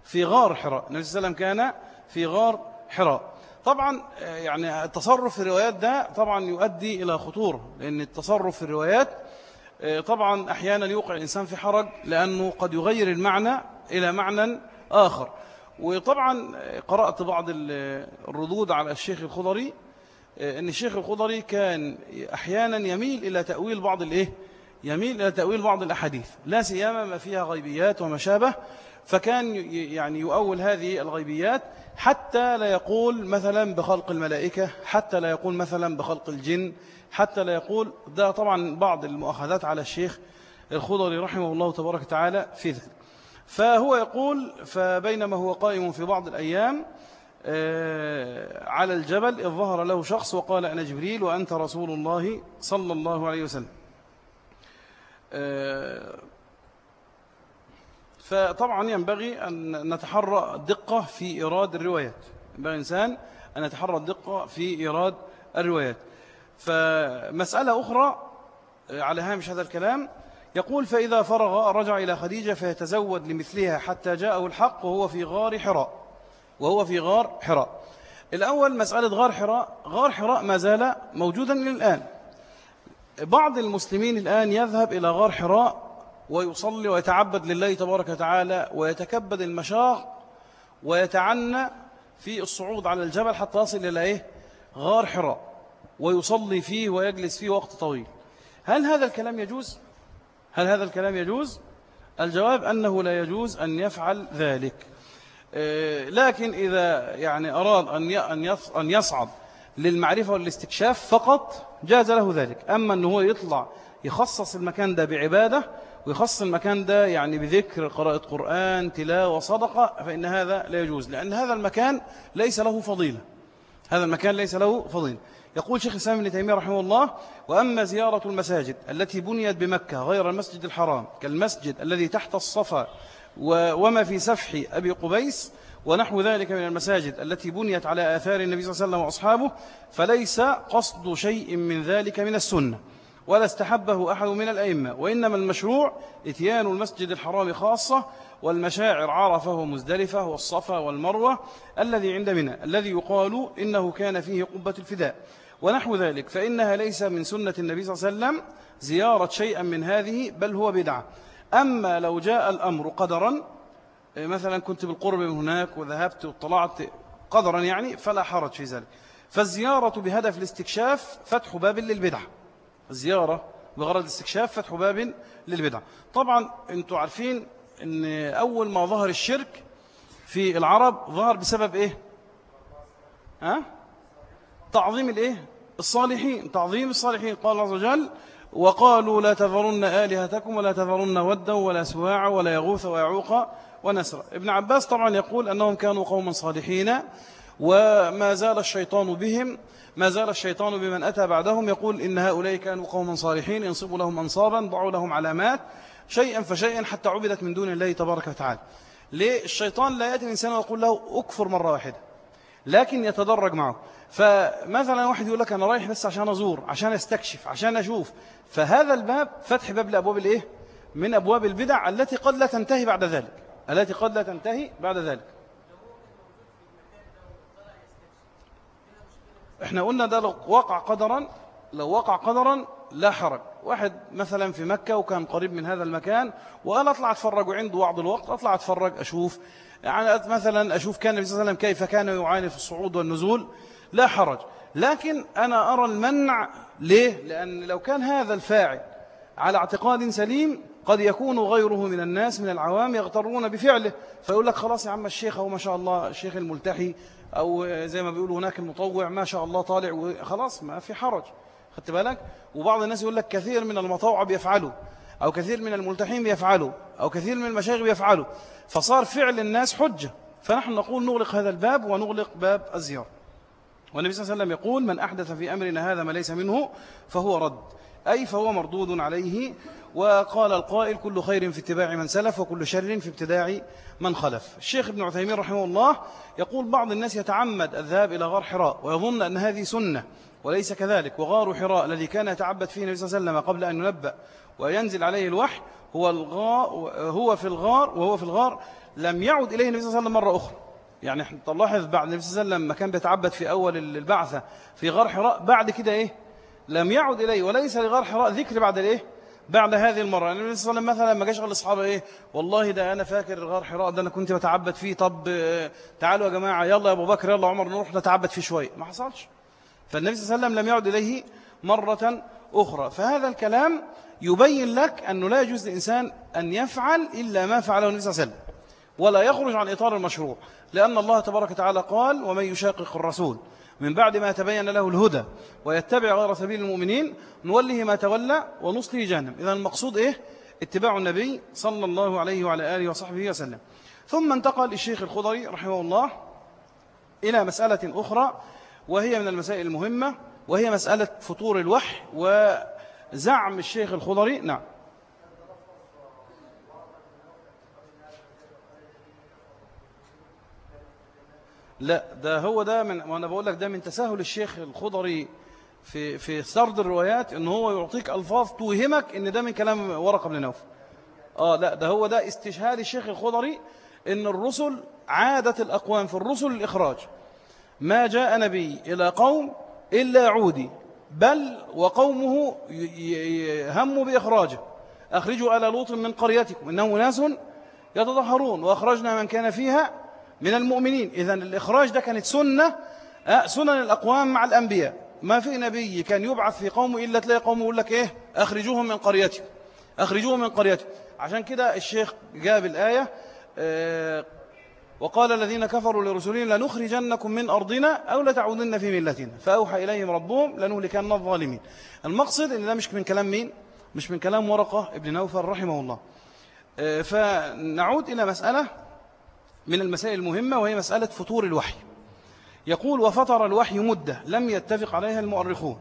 في غار حراء. النبي صلى الله عليه وسلم كان في غار حراء. طبعا يعني التصرف في الروايات ده طبعا يؤدي إلى خطورة لأن التصرف في الروايات طبعا أحيانا يوقع الإنسان في حرج لأنه قد يغير المعنى إلى معنى آخر. وطبعا قرأت بعض الردود على الشيخ الخضري أن الشيخ الخضري كان أحيانا يميل إلى تأويل بعض الإيه؟ يميل إلى تأويل بعض الأحاديث لا سيما ما فيها غيبيات وما شابه فكان يعني يؤول هذه الغيبيات حتى لا يقول مثلا بخلق الملائكة حتى لا يقول مثلا بخلق الجن حتى لا يقول ده طبعا بعض المؤاخذات على الشيخ الخضري رحمه الله تبارك وتعالى في ذلك. فهو يقول فبينما هو قائم في بعض الأيام آه، على الجبل إذ ظهر له شخص وقال أنا جبريل وأنت رسول الله صلى الله عليه وسلم. آه، فطبعا ينبغي أن نتحرى الدقة في إيراد الروايات. ينبغي الإنسان أن يتحرى الدقة في إيراد الروايات. فمسألة أخرى على هامش هذا الكلام يقول فإذا فرغ رجع إلى خديجة فيتزود لمثلها حتى جاءه الحق وهو في غار حراء. وهو في غار حراء. الأول مسألة غار حراء. غار حراء ما زال موجودا للآن بعض المسلمين الآن يذهب إلى غار حراء ويصلي ويتعبد لله تبارك وتعالى ويتكبد المشاق ويتعنى في الصعود على الجبل حتى يصل إلى إيه؟ غار حراء. ويصلي فيه ويجلس فيه وقت طويل. هل هذا الكلام يجوز؟ هل هذا الكلام يجوز؟ الجواب أنه لا يجوز أن يفعل ذلك. آه، لكن إذا يعني أراد أن يصعد للمعرفة والاستكشاف فقط جاز له ذلك. أما أنه يطلع يخصص المكان ده بعبادة ويخص المكان ده يعني بذكر قراءة قرآن تلاوة صدقة فإن هذا لا يجوز. لأن هذا المكان ليس له فضيلة. هذا المكان ليس له فضيلة. يقول شيخ الإسلام ابن تيمية رحمه الله وأما زيارة المساجد التي بنيت بمكة غير المسجد الحرام كالمسجد الذي تحت الصفا وما في سفح أبي قبيس ونحو ذلك من المساجد التي بنيت على آثار النبي صلى الله عليه وسلم وأصحابه فليس قصد شيء من ذلك من السنة ولا استحبه أحد من الأئمة وإنما المشروع إتيان المسجد الحرام خاصة والمشاعر عرفة ومزدلفة والصفا والمروة الذي عند منى الذي يقال إنه كان فيه قبة الفداء. ونحو ذلك فإنها ليس من سنة النبي صلى الله عليه وسلم زيارة شيئا من هذه بل هو بدعة. أما لو جاء الأمر قدرا مثلا كنت بالقرب من هناك وذهبت واطلعت قدرا يعني فلا حرج في ذلك. فالزيارة بهدف الاستكشاف فتح باب للبدعة الزيارة بغرض الاستكشاف فتح باب للبدعة طبعا أنتوا عارفين إن أول ما ظهر الشرك في العرب ظهر بسبب إيه؟ ها؟ تعظيم الإيه؟ الصالحين تعظيم الصالحين. قال الله عز وجل وقالوا لا تذرن آلهتكم ولا تذرن ودا ولا سواع ولا يغوث ويعوق ونسر ابن عباس طبعا يقول أنهم كانوا قوما صالحين وما زال الشيطان بهم ما زال الشيطان بمن أتى بعدهم يقول إن هؤلاء كانوا قوما صالحين ينصبوا لهم أنصابا ضعوا لهم علامات شيئا فشيئا حتى عبدت من دون الله تبارك وتعالى. ليه؟ الشيطان لا يأتي الإنسان ويقول له أكفر مرة واحدة. لكن يتدرج معه. فمثلا واحد يقول لك أنا رايح بس عشان أزور عشان أستكشف عشان أشوف. فهذا الباب فتح باب لأبواب الإيه؟ من أبواب البدع التي قد لا تنتهي بعد ذلك. التي قد لا تنتهي بعد ذلك. إحنا قلنا ده لو وقع قدرا لو وقع قدرا لا حرج. واحد مثلا في مكة وكان قريب من هذا المكان وقال أطلع أتفرج وعنده بعض الوقت أطلع أتفرج أشوف. يعني مثلا أشوف كان النبي صلى الله عليه وسلم كيف كان يعاني في الصعود والنزول لا حرج. لكن أنا أرى المنع ليه؟ لأن لو كان هذا الفاعل على اعتقاد سليم قد يكون غيره من الناس من العوام يغترون بفعله. فيقول لك خلاص يا عم الشيخ هو ما شاء الله الشيخ الملتحي أو زي ما بيقولوا هناك المطوع ما شاء الله طالع وخلاص ما في حرج. خدت بالك؟ وبعض الناس يقول لك كثير من المطوع بيفعلوا. أو كثير من الملتحين بيفعلوا أو كثير من المشايخ بيفعلوا. فصار فعل الناس حجة. فنحن نقول نغلق هذا الباب ونغلق باب الزيارة. والنبي صلى الله عليه وسلم يقول من أحدث في أمرنا هذا ما ليس منه فهو رد. أي فهو مردود عليه. وقال القائل كل خير في اتباع من سلف وكل شر في ابتداع من خلف. الشيخ ابن عثيمين رحمه الله يقول بعض الناس يتعمد الذهاب إلى غار حراء ويظن أن هذه سنة وليس كذلك وغار حراء الذي كان يتعبد فيه النبي صلى الله عليه وسلم قبل أن ينبأ وينزل عليه الوحي هو الغار هو في الغار وهو في الغار لم يعد إليه النبي صلى الله عليه وسلم مرة أخرى. يعني إحنا تلاحظ بعد النبي صلى الله عليه وسلم ما كان بيتعبد في أول البعثة في غار حراء بعد كده إيه؟ لم يعد إليه وليس لغار حراء ذكر بعد الإيه؟ بعد هذه المرة. النبي صلى الله عليه وسلم مثلا ما جاش قال لاصحابه إيه؟ والله ده أنا فاكر غار حراء ده أنا كنت بتعبد فيه طب تعالوا يا جماعة يلا يا أبو بكر يلا عمر نروح نتعبد فيه شوية. ما حصلش. فالنبي صلى الله عليه وسلم لم يعد إليه مرة أخرى. فهذا الكلام يبين لك أنه لا يجوز للإنسان أن يفعل إلا ما فعله النبي صلى الله عليه وسلم ولا يخرج عن إطار المشروع لأن الله تبارك وتعالى قال ومن يشاقق الرسول؟ من بعد ما تبين له الهدى ويتبع غير سبيل المؤمنين نوله ما تولى ونصله جهنم. إذا المقصود إيه؟ اتباع النبي صلى الله عليه وعلى آله وصحبه وسلم. ثم انتقل الشيخ الخضري رحمه الله إلى مسألة أخرى وهي من المسائل المهمة. وهي مسألة فطور الوحي وزعم الشيخ الخضري. نعم. لا ده هو ده من وأنا بقول لك ده من تساهل الشيخ الخضري في في سرد الروايات إن هو يعطيك ألفاظ توهمك إن ده من كلام ورقة بن نوفل آه لا ده هو ده استشهاد الشيخ الخضري إن الرسل عادة الأقوام في الرسل الاخراج ما جاء نبي إلى قوم إلا عودي. بل وقومه هموا بإخراجه. أخرجوا آل لوط من قريتكم. إنهم ناس يتطهرون وأخرجنا من كان فيها من المؤمنين. اذا الإخراج ده كانت سنة آه، سنن الأقوام مع الأنبياء. ما في نبي كان يبعث في قومه إلا تلاقي قومه يقول لك إيه؟ أخرجوهم من قريتهم أخرجوهم من قريتهم عشان كده الشيخ جاب الآية آه وقال الذين كفروا لرسلهم لنخرجنكم من أرضنا أو لتعودن في ملتنا. فأوحى إليهم ربهم لنهلكن الظالمين. المقصد أن ده مش من كلام مين؟ مش من كلام ورقة ابن نوفل رحمه الله. آه فنعود إلى مسألة من المسائل المهمة وهي مسألة فطور الوحي. يقول وفطر الوحي مدة لم يتفق عليها المؤرخون.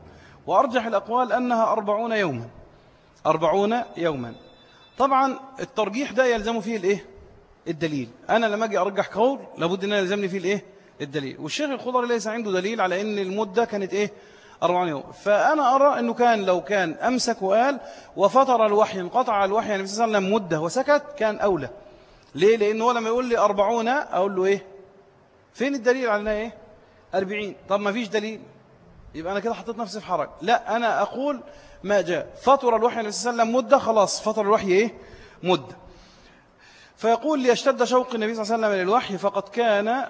وأرجح الأقوال أنها أربعون يوما. أربعون يوما. طبعا الترجيح ده يلزم فيه الإيه؟ الدليل. أنا لما أجي أرجح قول لابد أن يلزمني فيه الإيه؟ الدليل. والشيخ الخضر ليس عنده دليل على أن المدة كانت إيه؟ أربعون يوم. فأنا أرى أنه كان لو كان أمسك وقال وفطر الوحي انقطع الوحي يعني صلى الله عليه وسلم مدة وسكت كان أولى. ليه؟ لأنه لما يقول لي أربعون أقول له إيه؟ فين الدليل على إيه؟ أربعين. طب ما فيش دليل. يبقى أنا كده حطيت نفسي في حرج. لا أنا أقول ما جاء. فطر الوحي الله عليه وسلم مدة خلاص. فطر الوحي إيه؟ مدة. فيقول ليشتد شوق النبي صلى الله عليه وسلم للوحي فقد كان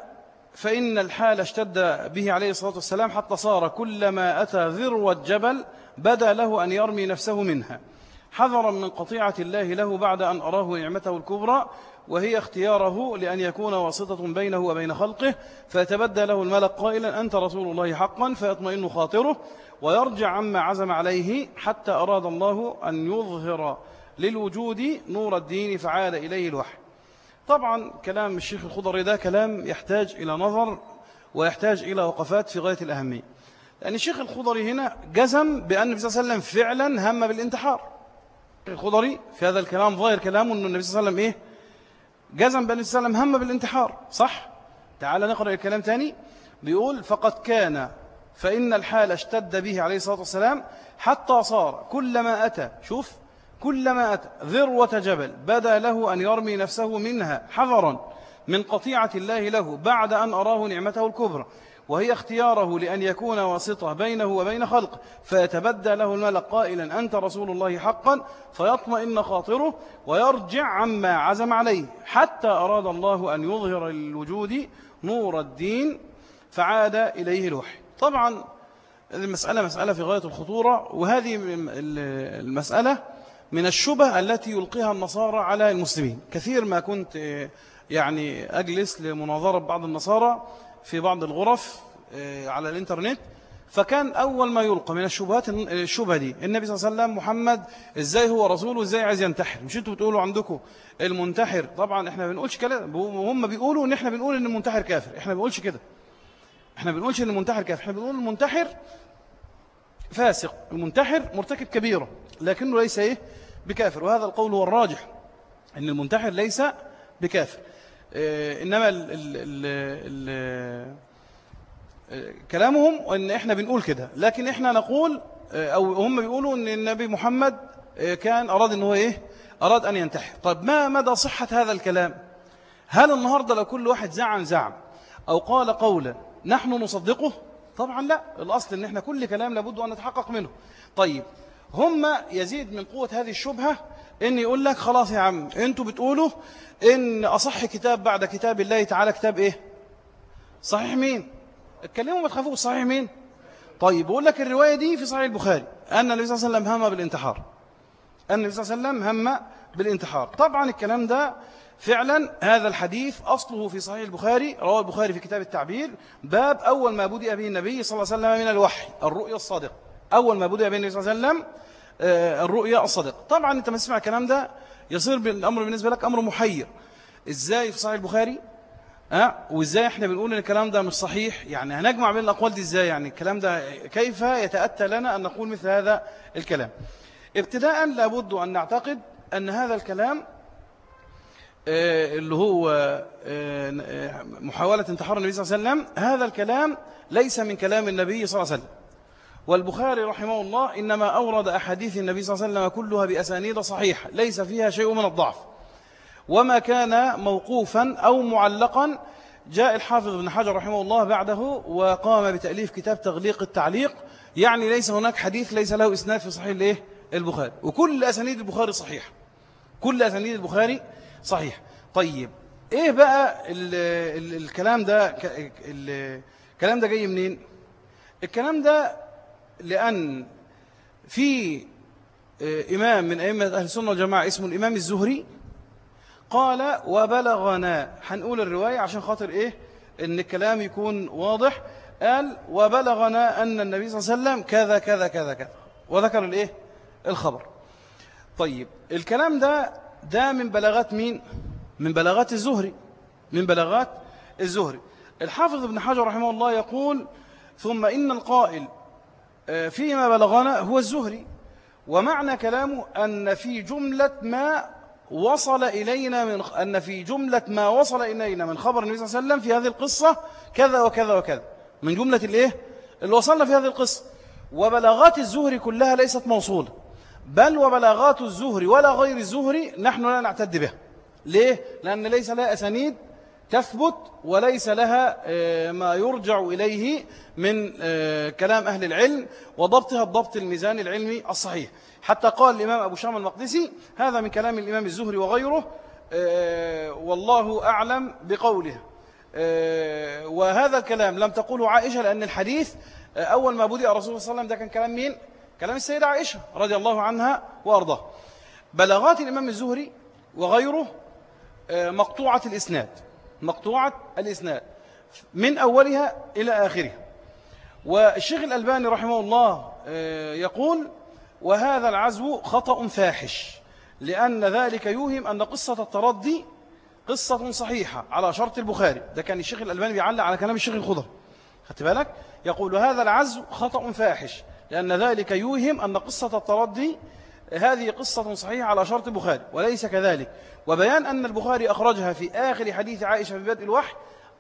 فإن الحال اشتد به عليه الصلاة والسلام حتى صار كلما أتى ذروة جبل بدا له أن يرمي نفسه منها. حذرا من قطيعة الله له بعد أن أراه نعمته الكبرى وهي اختياره لأن يكون واسطة بينه وبين خلقه فيتبدى له الملك قائلا أنت رسول الله حقا فيطمئن خاطره ويرجع عما عزم عليه حتى أراد الله أن يظهر للوجود نور الدين فعاد إليه الوحي. طبعا كلام الشيخ الخضري ده كلام يحتاج إلى نظر ويحتاج إلى وقفات في غاية الأهمية. لأن الشيخ الخضري هنا جزم بأن النبي صلى الله عليه وسلم فعلا هم بالانتحار. الخضري في هذا الكلام ظاهر كلامه أن النبي صلى الله عليه وسلم إيه؟ جزم بأن السلام هم بالانتحار. صح؟ تعال نقرأ الكلام تاني. بيقول فقد كان فإن الحال اشتد به عليه الصلاة والسلام حتى صار كلما أتى. شوف كلما أتى ذروة جبل بدا له أن يرمي نفسه منها حذرا من قطيعة الله له بعد أن أراه نعمته الكبرى وهي اختياره لأن يكون واسطة بينه وبين خلق فيتبدى له الملك قائلا أنت رسول الله حقا؟ فيطمئن خاطره ويرجع عما عزم عليه. حتى أراد الله أن يظهر للوجود نور الدين فعاد إليه الوحي طبعا المسألة مسألة في غاية الخطورة وهذه المسألة من الشبه التي يلقيها النصارى على المسلمين. كثير ما كنت يعني أجلس لمناظرة بعض النصارى في بعض الغرف آه، على الإنترنت فكان أول ما يلقى من الشبهات الشبهة دي النبي صلى الله عليه وسلم محمد إزاي هو رسول وإزاي عايز ينتحر؟ مش أنتوا بتقولوا عندكم المنتحر؟ طبعا إحنا بنقولش كلام هم بيقولوا إن إحنا بنقول إن المنتحر كافر. إحنا بنقولش كده. إحنا بنقولش إن المنتحر كافر. إحنا بنقول المنتحر فاسق. المنتحر مرتكب كبيرة لكنه ليس إيه؟ بكافر. وهذا القول هو الراجح إن المنتحر ليس بكافر. آه، إنما ال ال ال ال كلامهم أن إحنا بنقول كده. لكن إحنا نقول آه، أو هم بيقولوا أن النبي محمد آه، كان أراد أنه إيه؟ أراد أن ينتحر. طيب ما مدى صحة هذا الكلام؟ هل النهاردة لو كل واحد زعم زعم أو قال قولا نحن نصدقه؟ طبعا لا. الأصل أن إحنا كل كلام لابد أن نتحقق منه. طيب هم يزيد من قوة هذه الشبهة ان يقول لك خلاص يا عم أنتوا بتقولوا إن أصح كتاب بعد كتاب الله تعالى كتاب إيه؟ صحيح مين؟ اتكلموا ما تخافوش صحيح مين؟ طيب بقول لك الرواية دي في صحيح البخاري أن النبي صلى الله عليه وسلم هم بالانتحار. أن النبي صلى الله عليه وسلم هم بالانتحار. طبعا الكلام ده فعلا هذا الحديث أصله في صحيح البخاري رواه البخاري في كتاب التعبير باب أول ما بدأ به النبي صلى الله عليه وسلم من الوحي الرؤيا الصادقة. أول ما بدأ به النبي صلى الله عليه وسلم آه، الرؤيا الصادقة. طبعا أنت ما تسمع الكلام ده يصير الأمر بالنسبة لك أمر محير. إزاي في صحيح البخاري؟ أه؟ وإزاي إحنا بنقول إن الكلام ده مش صحيح؟ يعني هنجمع بين الأقوال دي إزاي؟ يعني الكلام ده كيف يتأتى لنا أن نقول مثل هذا الكلام؟ ابتداء لابد أن نعتقد أن هذا الكلام آه، اللي هو آه، محاولة انتحار النبي صلى الله عليه وسلم هذا الكلام ليس من كلام النبي صلى الله عليه وسلم. والبخاري رحمه الله إنما أورد أحاديث النبي صلى الله عليه وسلم كلها بأسانيد صحيحة ليس فيها شيء من الضعف. وما كان موقوفا أو معلقا جاء الحافظ ابن حجر رحمه الله بعده وقام بتأليف كتاب تغليق التعليق. يعني ليس هناك حديث ليس له إسناد في صحيح الإيه؟ البخاري. وكل أسانيد البخاري صحيح كل أسانيد البخاري صحيح طيب إيه بقى ال ال الكلام ده؟ الكلام ده جاي منين؟ الكلام ده لأن في آه، إمام من أئمة أهل السنة والجماعة اسمه الإمام الزهري قال وبلغنا هنقول الرواية عشان خاطر إيه؟ إن الكلام يكون واضح. قال وبلغنا أن النبي صلى الله عليه وسلم كذا كذا كذا كذا. وذكر الإيه؟ الخبر. طيب الكلام ده ده من بلاغات مين؟ من بلاغات الزهري. من بلاغات الزهري. الحافظ ابن حجر رحمه الله يقول ثم إن القائل فيما بلغنا هو الزهري. ومعنى كلامه أن في جملة ما وصل إلينا من أن في جملة ما وصل إلينا من خبر النبي صلى الله عليه وسلم في هذه القصة كذا وكذا وكذا. من جملة الإيه؟ اللي وصلنا في هذه القصة. وبلاغات الزهري كلها ليست موصولة. بل وبلاغات الزهري ولا غير الزهري نحن لا نعتد بها ليه؟ لأن ليس لها أسانيد تثبت وليس لها آه، ما يرجع إليه من آه، كلام أهل العلم وضبطها الضبط الميزان العلمي الصحيح. حتى قال الإمام أبو شام المقدسي هذا من كلام الإمام الزهري وغيره آه، والله أعلم بقوله. وهذا الكلام لم تقوله عائشة لأن الحديث أول ما بدأ رسول الله صلى الله عليه وسلم ده كان كلام مين؟ كلام السيدة عائشة رضي الله عنها وأرضاه. بلاغات الإمام الزهري وغيره مقطوعة الإسناد. مقطوعة الإسناد من أولها إلى آخرها. والشيخ الألباني رحمه الله آه، يقول وهذا العزو خطأ فاحش لأن ذلك يوهم أن قصة التردي قصة صحيحة على شرط البخاري. ده كان الشيخ الألباني بيعلق على كلام الشيخ الخضر. خدت بالك؟ يقول هذا العزو خطأ فاحش لأن ذلك يوهم أن قصة التردي هذه قصة صحيحة على شرط البخاري وليس كذلك. وبيان أن البخاري أخرجها في آخر حديث عائشة في بدء الوحي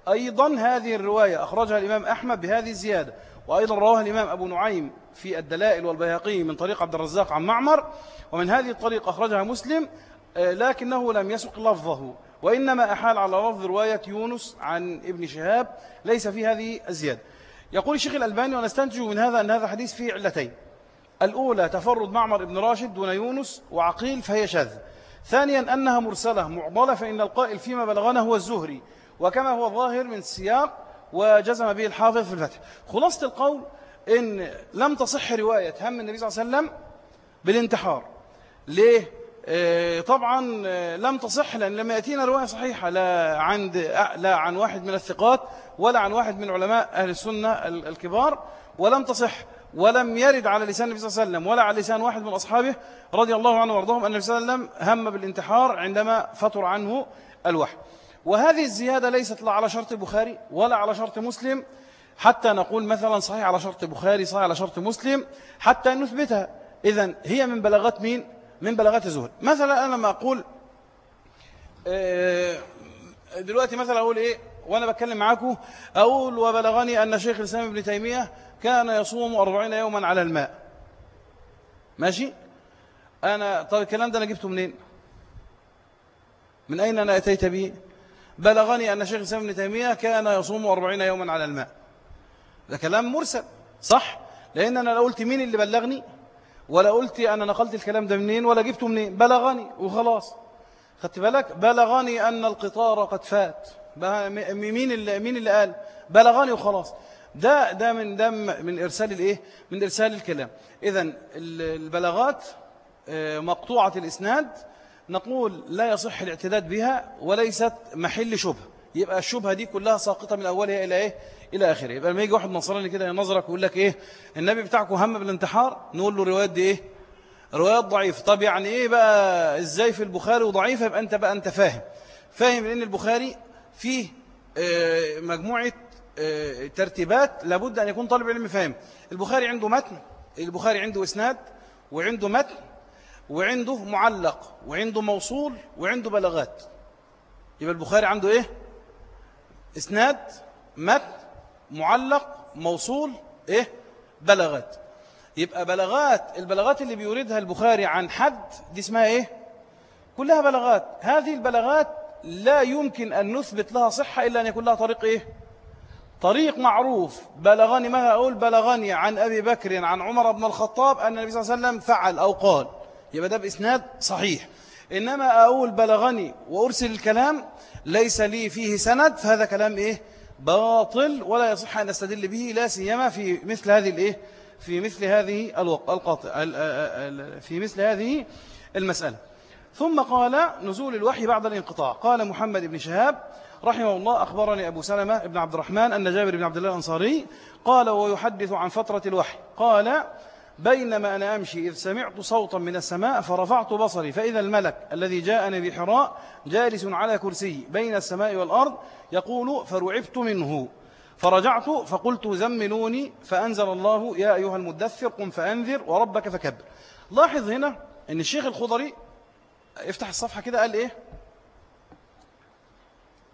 أيضا هذه الرواية أخرجها الإمام أحمد بهذه الزيادة وأيضا رواها الإمام أبو نعيم في الدلائل والبيهقي من طريق عبد الرزاق عن معمر ومن هذه الطريق أخرجها مسلم آه، لكنه لم يسق لفظه وإنما أحال على لفظ رواية يونس عن ابن شهاب ليس في هذه الزيادة. يقول الشيخ الألباني ونستنتج من هذا أن هذا حديث فيه علتين. الأولى تفرد معمر ابن راشد دون يونس وعقيل فهي شاذ. ثانيا أنها مرسلة معضلة فإن القائل فيما بلغنا هو الزهري وكما هو ظاهر من السياق وجزم به الحافظ في الفتح. خلاصة القول إن لم تصح رواية هم النبي صلى الله عليه وسلم بالانتحار. ليه؟ آه، طبعا آه، لم تصح لأن لم يأتينا رواية صحيحة لا, عند لا عن واحد من الثقات ولا عن واحد من علماء أهل السنة الكبار ولم تصح. ولم يرد على لسان النبي صلى الله عليه وسلم ولا على لسان واحد من أصحابه رضي الله عنه وأرضاهم أن النبي صلى الله عليه وسلم هم بالانتحار عندما فطر عنه الوحي. وهذه الزيادة ليست لا على شرط البخاري ولا على شرط مسلم. حتى نقول مثلا صحيح على شرط البخاري صحيح على شرط مسلم حتى نثبتها. إذن هي من بلاغات مين؟ من بلاغات الزهد. مثلا أنا لما أقول آه، دلوقتي مثلا أقول إيه؟ وأنا بتكلم معاكم أقول وبلغني أن شيخ الإسلام ابن تيمية كان يصوم أربعين يوما على الماء. ماشي؟ أنا طيب الكلام ده أنا جبته منين؟ من أين أنا أتيت به؟ بلغني أن شيخ الإسلام ابن تيمية كان يصوم أربعين يوما على الماء. ده كلام مرسل صح؟ لأن أنا لا قلت مين اللي بلغني ولا قلت أنا نقلت الكلام ده منين ولا جبته منين. بلغني وخلاص. خدت بالك؟ بلغني أن القطار قد فات. مين اللي, مين اللي قال؟ بلغني وخلاص. ده ده من ده من إرسال الإيه؟ من إرسال الكلام. اذا البلاغات آه، مقطوعة الإسناد نقول لا يصح الاعتداد بها وليست محل شبهه يبقى الشبهة دي كلها ساقطة من أولها إلى إيه؟ إلى اخره يبقى لما يجي واحد نصراني كده ينظرك ويقول لك إيه؟ النبي بتاعكم هم بالانتحار نقول له الروايات دي إيه؟ روايات ضعيفة. طب يعني إيه بقى؟ إزاي في البخاري وضعيفة؟ يبقى أنت بقى أنت فاهم. فاهم إن البخاري فيه آه، مجموعة آه، ترتيبات لابد أن يكون طالب علم فاهم البخاري عنده متن البخاري عنده إسناد وعنده متن وعنده معلق وعنده موصول وعنده بلاغات. يبقى البخاري عنده إيه؟ إسناد مت معلق موصول إيه؟ بلغات يبقى بلغات البلغات اللي بيوردها البخاري عن حد دي اسمها إيه؟ كلها بلغات هذه البلغات لا يمكن أن نثبت لها صحة إلا أن يكون لها طريق إيه؟ طريق معروف. بلغني ما أقول بلغني عن أبي بكر عن عمر بن الخطاب أن النبي صلى الله عليه وسلم فعل أو قال. يبقى ده بإسناد صحيح. إنما أقول بلغني وأرسل الكلام ليس لي فيه سند فهذا كلام إيه؟ باطل ولا يصح أن أستدل به لا سيما في مثل هذه الإيه؟ في مثل هذه القاطع في مثل هذه المسألة. ثم قال نزول الوحي بعد الانقطاع. قال محمد بن شهاب رحمه الله أخبرني أبو سلمة بن عبد الرحمن أن جابر بن عبد الله الأنصاري قال ويحدث عن فترة الوحي. قال بينما أنا أمشي إذ سمعت صوتا من السماء فرفعت بصري فإذا الملك الذي جاءني بحراء جالس على كرسي بين السماء والأرض يقول فرعبت منه. فرجعت فقلت زملوني فأنزل الله يا أيها المدثر قم فأنذر وربك فكبر. لاحظ هنا أن الشيخ الخضري افتح الصفحة كده قال إيه؟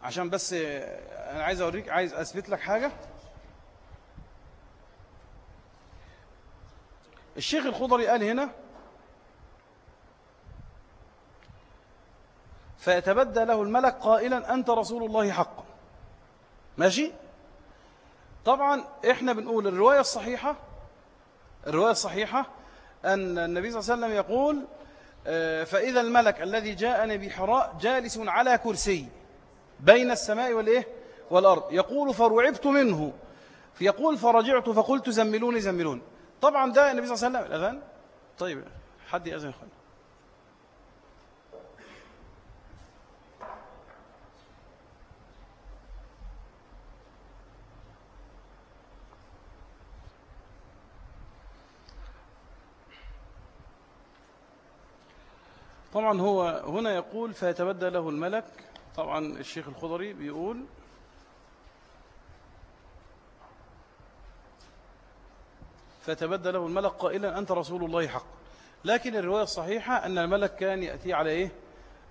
عشان بس أنا عايز أوريك عايز أثبت لك حاجة. الشيخ الخضري قال هنا فيتبدى له الملك قائلا أنت رسول الله حقا ماشي؟ طبعا إحنا بنقول الرواية الصحيحة الرواية الصحيحة أن النبي صلى الله عليه وسلم يقول فإذا الملك الذي جاءني بحراء جالس على كرسي بين السماء والإيه؟ والأرض. يقول فرعبت منه. يقول فرجعت فقلت زملوني زملوني طبعا ده النبي صلى الله عليه وسلم. الأذان؟ طيب حد يأذن خلنا طبعا هو هنا يقول فيتبدى له الملك. طبعا الشيخ الخضري بيقول فتبدى له الملك قائلا أنت رسول الله حق. لكن الرواية الصحيحة أن الملك كان يأتي على إيه؟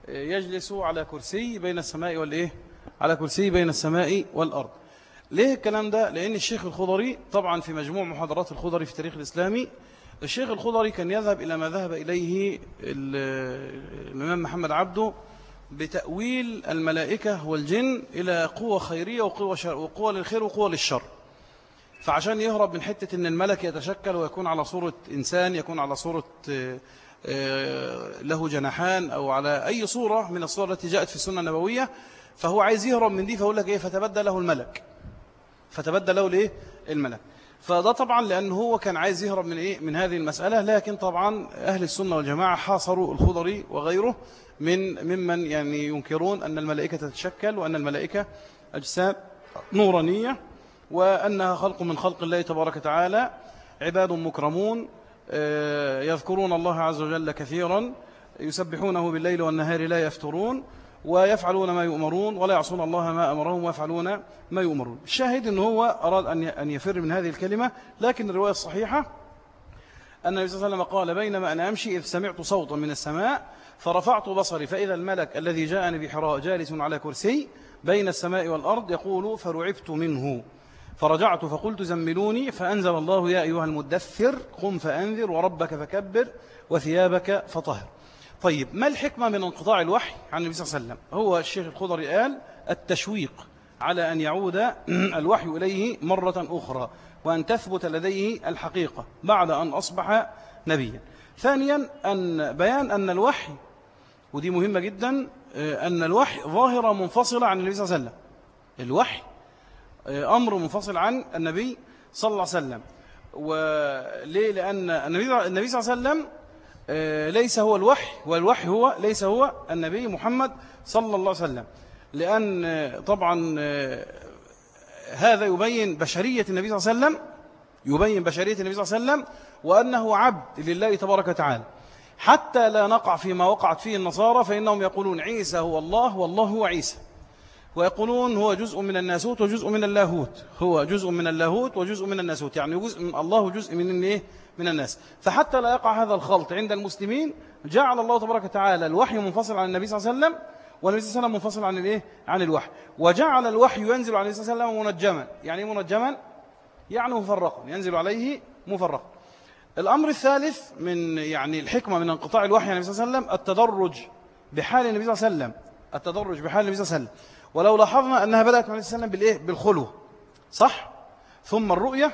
يجلس على كرسي بين السماء والإيه على كرسي بين السماء والأرض. ليه الكلام ده؟ لأن الشيخ الخضري طبعا في مجموع محاضرات الخضري في التاريخ الإسلامي الشيخ الخضري كان يذهب إلى ما ذهب إليه الإمام محمد عبده بتأويل الملائكة والجن إلى قوة خيرية وقوة, شر وقوة للخير وقوة للشر. فعشان يهرب من حتة أن الملك يتشكل ويكون على صورة إنسان يكون على صورة آه، له جناحان أو على أي صورة من الصور التي جاءت في السنة النبوية فهو عايز يهرب من دي فأقول لك إيه؟ فتبدى له الملك. فتبدى له ليه؟ الملك. فده طبعا لأن هو كان عايز يهرب من إيه؟ من هذه المسألة لكن طبعا أهل السنة والجماعة حاصروا الخضري وغيره من ممن يعني ينكرون أن الملائكة تتشكل وأن الملائكة أجسام نورانية وأنها خلق من خلق الله تبارك وتعالى عباد مكرمون آه، يذكرون الله عز وجل كثيرا يسبحونه بالليل والنهار لا يفترون. ويفعلون ما يؤمرون ولا يعصون الله ما أمرهم ويفعلون ما يؤمرون. الشاهد أنه هو أراد أن يفر من هذه الكلمة لكن الرواية الصحيحة أن النبي صلى الله عليه وسلم قال بينما أنا أمشي إذ سمعت صوتا من السماء فرفعت بصري فإذا الملك الذي جاءني بحراء جالس على كرسي بين السماء والأرض يقول فرعبت منه فرجعت فقلت زملوني فأنزل الله يا أيها المدثر قم فأنذر وربك فكبر وثيابك فطهر طيب ما الحكمة من انقطاع الوحي عن النبي صلى الله عليه وسلم؟ هو الشيخ الخضري قال التشويق على أن يعود الوحي إليه مرة أخرى وأن تثبت لديه الحقيقة بعد أن أصبح نبيا. ثانيا أن بيان أن الوحي ودي مهمة جدا أن الوحي ظاهرة منفصلة عن النبي صلى الله عليه وسلم. الوحي أمر منفصل عن النبي صلى الله عليه وسلم. وليه لأن النبي, صلى الله عليه وسلم آه، ليس هو الوحي والوحي هو ليس هو النبي محمد صلى الله عليه وسلم. لأن آه، طبعا آه، هذا يبين بشرية النبي صلى الله عليه وسلم يبين بشرية النبي صلى الله عليه وسلم وأنه عبد لله تبارك وتعالى. حتى لا نقع فيما وقعت فيه النصارى فإنهم يقولون عيسى هو الله والله هو عيسى. ويقولون هو جزء من الناسوت وجزء من اللاهوت. هو جزء من اللاهوت وجزء من الناسوت. يعني جزء من الله جزء من الايه من الناس. فحتى لا يقع هذا الخلط عند المسلمين جعل الله تبارك وتعالى الوحي منفصل عن النبي صلى الله عليه وسلم والنبي صلى الله عليه وسلم منفصل عن الإيه؟ عن الوحي. وجعل الوحي ينزل عليه الصلاه والسلام منجما. يعني إيه منجما؟ يعني مفرقا ينزل عليه مفرقا الأمر الثالث من يعني الحكمة من انقطاع الوحي عن النبي صلى الله عليه وسلم التدرج بحال النبي صلى الله عليه وسلم. التدرج بحال النبي صلى الله عليه وسلم. ولو لاحظنا صلى الله عليه وسلم بالإيه؟ بالخلوه صح؟ ثم الرؤية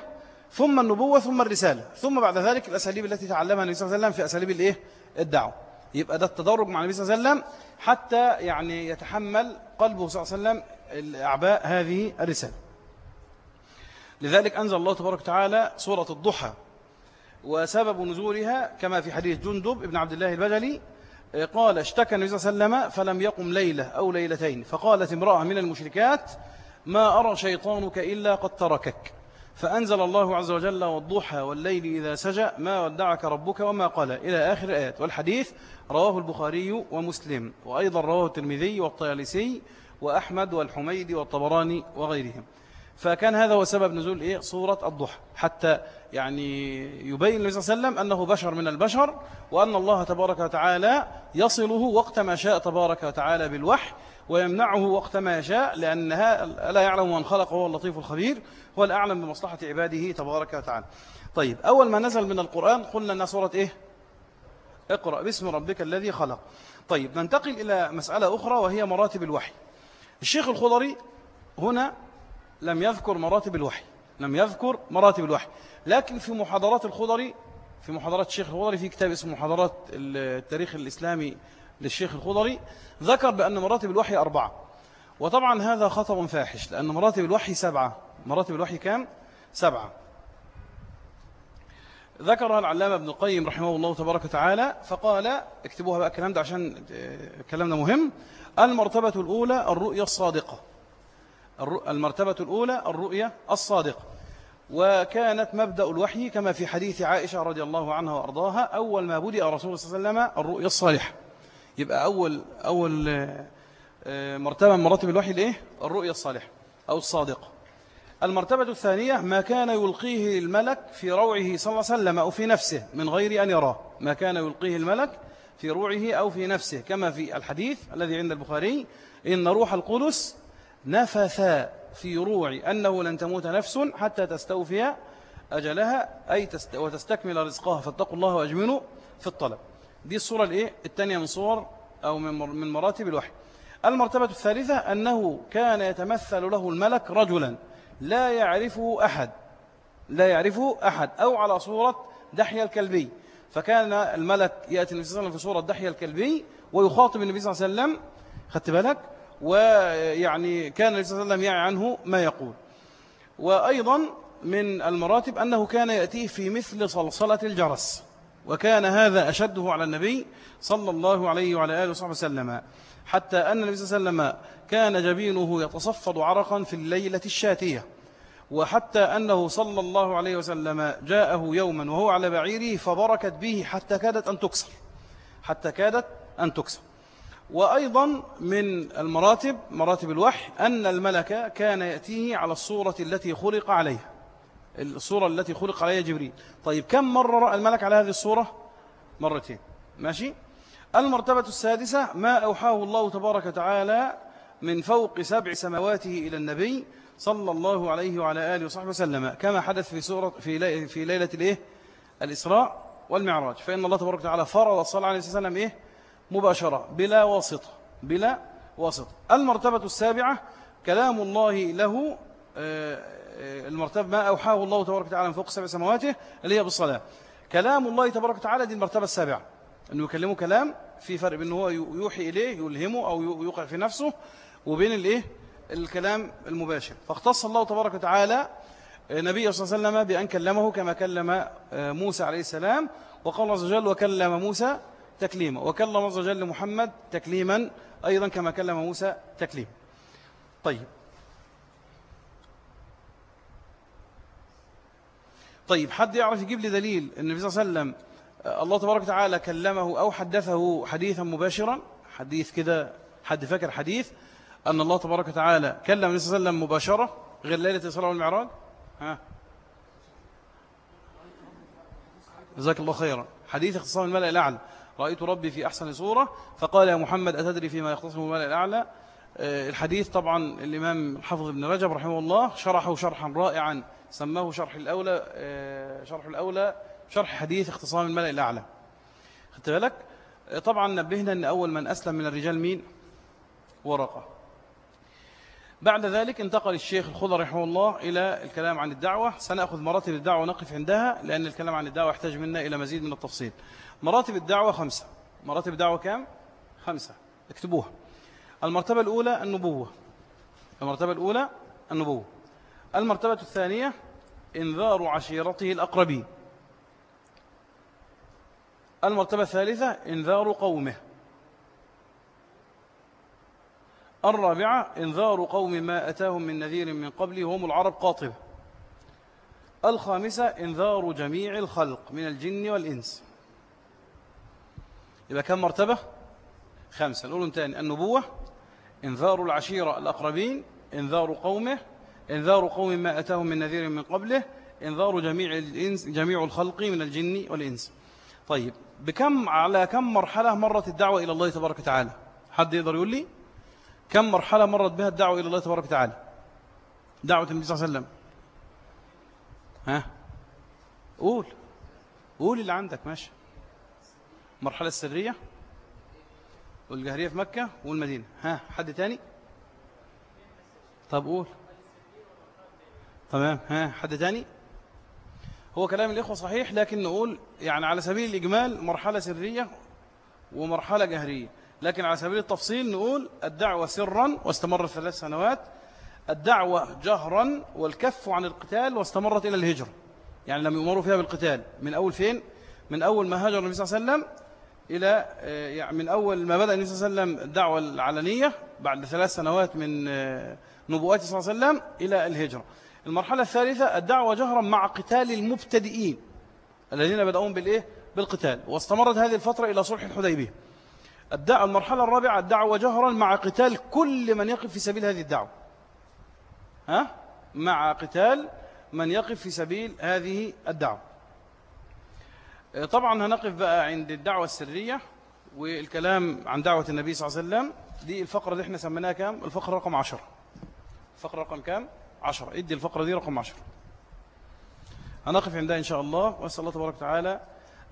ثم النبوة ثم الرسالة. ثم بعد ذلك الأساليب التي تعلمها النبي صلى الله عليه وسلم في أساليب الإيه؟ الدعوة. يبقى ده التدرج مع النبي صلى الله عليه وسلم حتى يعني يتحمل قلبه صلى الله عليه وسلم الأعباء هذه الرسالة. لذلك أنزل الله تبارك وتعالى سورة الضحى. وسبب نزولها كما في حديث جندب ابن عبد الله البجلي قال اشتكى النبي صلى الله عليه وسلم فلم يقم ليلة أو ليلتين. فقالت امرأة من المشركات ما أرى شيطانك إلا قد تركك. فأنزل الله عز وجل والضحى والليل إذا سجأ ما ودعك ربك وما قال. إلى آخر آيات والحديث رواه البخاري ومسلم وأيضا رواه الترمذي والطيالسي وأحمد والحميدي والطبراني وغيرهم. فكان هذا هو سبب نزول إيه؟ صورة الضحى. حتى يعني يبين النبي صلى الله عليه وسلم أنه بشر من البشر وأن الله تبارك وتعالى يصله وقت ما شاء تبارك وتعالى بالوحي ويمنعه وقت ما يشاء لأنها لا يعلم من خلق هو اللطيف الخبير هو الأعلم بمصلحة عباده تبارك وتعالى. طيب أول ما نزل من القرآن قلنا أنها سورة إيه؟ اقرأ باسم ربك الذي خلق. طيب ننتقل إلى مسألة أخرى وهي مراتب الوحي. الشيخ الخضري هنا لم يذكر مراتب الوحي لم يذكر مراتب الوحي. لكن في محاضرات الخضري في محاضرات الشيخ الخضري في كتاب اسمه محاضرات التاريخ الإسلامي للشيخ الخضري ذكر بأن مراتب الوحي أربعة. وطبعا هذا خطأ فاحش لأن مراتب الوحي سبعة. مراتب الوحي كام؟ سبعة. ذكرها العلامة ابن القيم رحمه الله تبارك وتعالى فقال اكتبوها بقى الكلام ده عشان كلامنا مهم. المرتبة الأولى الرؤية الصادقة. المرتبة الأولى الرؤية الصادقة. وكانت مبدأ الوحي كما في حديث عائشة رضي الله عنها وأرضاها أول ما بدأ رسول صلى الله عليه وسلم الرؤية الصالحة. يبقى أول, أول آه، مرتبة من مراتب الوحي الإيه؟ الرؤية الصالحة أو الصادقة. المرتبة الثانية ما كان يلقيه الملك في روعه صلى الله عليه وسلم أو في نفسه من غير أن يراه. ما كان يلقيه الملك في روعه أو في نفسه كما في الحديث الذي عند البخاري إن روح القدس نفث في روع أنه لن تموت نفس حتى تستوفي أجلها أي تست وتستكمل رزقها. فاتقوا الله وأجمنوا في الطلب. دي الصورة الإيه؟ الثانية من صور أو من مراتب الوحي. المرتبة الثالثة أنه كان يتمثل له الملك رجلا. لا يعرفه أحد. لا يعرفه أحد. أو على صورة دحية الكلبي. فكان الملك يأتي النبي صلى الله عليه وسلم في صورة دحية الكلبي ويخاطب النبي صلى الله عليه وسلم. خدت بالك؟ ويعني كان النبي صلى الله عليه وسلم يعي عنه ما يقول. وأيضا من المراتب أنه كان يأتيه في مثل صلصلة الجرس وكان هذا أشده على النبي صلى الله عليه وعلى آله وصحبه وسلم حتى أن النبي صلى الله عليه وسلم كان جبينه يتصفد عرقا في الليلة الشاتية وحتى أنه صلى الله عليه وسلم جاءه يوما وهو على بعيره فبركت به حتى كادت أن تكسر حتى كادت أن تكسر. وأيضا من المراتب مراتب الوحي أن الملك كان يأتيه على الصورة التي خلق عليها. الصورة التي خلق عليها جبريل. طيب كم مرة رأى الملك على هذه الصورة؟ مرتين. ماشي؟ المرتبة السادسة ما أوحاه الله تبارك وتعالى من فوق سبع سماواته إلى النبي صلى الله عليه وعلى آله وصحبه وسلم كما حدث في سورة في في ليلة الإيه؟ الإسراء والمعراج. فإن الله تبارك وتعالى فرض الصلاة عليه وسلم إيه؟ مباشرة بلا واسطة بلا واسطة. المرتبة السابعة كلام الله له آه، آه، المرتبة ما أوحاه الله تبارك وتعالى من فوق سبع سماواته اللي هي بالصلاة. كلام الله تبارك وتعالى دي المرتبة السابعة. أنه يكلمه كلام في فرق بين هو يوحي إليه يلهمه أو يوقع في نفسه وبين الإيه؟ الكلام المباشر. فاختص الله تبارك وتعالى نبي صلى الله عليه وسلم بأن كلمه كما كلم آه، موسى عليه السلام وقال الله عز وجل وكلم موسى تكليما. وكلم الله عز وجل محمد تكليما أيضا كما كلم موسى تكليما. طيب. طيب حد يعرف يجيب لي دليل أن النبي صلى الله عليه وسلم آه، الله تبارك وتعالى كلمه أو حدثه حديثا مباشرا حديث كده حد فاكر حديث أن الله تبارك وتعالى كلم النبي صلى الله عليه وسلم مباشرة غير ليلة الإسراء والمعراج؟ ها. جزاك الله خيرا. حديث اختصام الملأ الأعلى. رأيت ربي في أحسن صورة فقال يا محمد أتدري فيما يختصم الملأ الأعلى؟ آه، الحديث طبعا الإمام الحافظ ابن رجب رحمه الله شرحه شرحا رائعا سماه شرح الأولى آه، شرح الأولى شرح حديث اختصام الملأ الأعلى. خدت بالك؟ آه، طبعا نبهنا أن أول من أسلم من الرجال مين؟ ورقة. بعد ذلك انتقل الشيخ الخضر رحمه الله إلى الكلام عن الدعوة. سنأخذ مراتب الدعوة ونقف عندها لأن الكلام عن الدعوة يحتاج منا إلى مزيد من التفصيل. مراتب الدعوة خمسة. مراتب الدعوة كام؟ خمسة. اكتبوها. المرتبة الأولى النبوة. المرتبة الأولى النبوة. المرتبة الثانية إنذار عشيرته الأقربين. المرتبة الثالثة إنذار قومه. الرابعة إنذار قوم ما أتاهم من نذير من قبل هم العرب قاطبة. الخامسة إنذار جميع الخلق من الجن والإنس. يبقى كم مرتبة؟ خمسة. نقول تاني النبوة إنذار العشيرة الأقربين إنذار قومه إنذار قوم ما أتاهم من نذير من قبله إنذار جميع الإنس جميع الخلق من الجن والإنس. طيب بكم على كم مرحلة مرت الدعوة إلى الله تبارك وتعالى؟ حد يقدر يقول لي؟ كم مرحلة مرت بها الدعوة إلى الله تبارك وتعالى؟ دعوة النبي صلى الله عليه وسلم. ها؟ قول. قول اللي عندك ماشي. مرحلة السرية والجهرية في مكة والمدينة. ها حد تاني؟ طب قول. تمام ها حد تاني؟ هو كلام الإخوة صحيح لكن نقول يعني على سبيل الإجمال مرحلة سرية ومرحلة جهرية. لكن على سبيل التفصيل نقول الدعوة سرا واستمرت ثلاث سنوات الدعوة جهرا والكف عن القتال واستمرت إلى الهجرة. يعني لم يؤمروا فيها بالقتال. من أول فين؟ من أول ما هاجر النبي صلى الله عليه وسلم إلى آه، يعني من أول ما بدأ النبي صلى الله عليه وسلم الدعوة العلنية بعد ثلاث سنوات من آه، نبوته صلى الله عليه وسلم إلى الهجرة. المرحلة الثالثة الدعوة جهرا مع قتال المبتدئين الذين بدأون بالإيه؟ بالقتال. واستمرت هذه الفترة إلى صلح الحديبية. الدعوة المرحلة الرابعة الدعوة جهرا مع قتال كل من يقف في سبيل هذه الدعوة. ها؟ مع قتال من يقف في سبيل هذه الدعوة. طبعا هنقف بقى عند الدعوة السرية والكلام عن دعوة النبي صلى الله عليه وسلم. دي الفقرة اللي إحنا سميناها كام؟ الفقرة رقم عشر الفقرة رقم كام؟ عشر ادي الفقرة دي رقم عشر هنقف عندها إن شاء الله. وأسأل الله تبارك وتعالى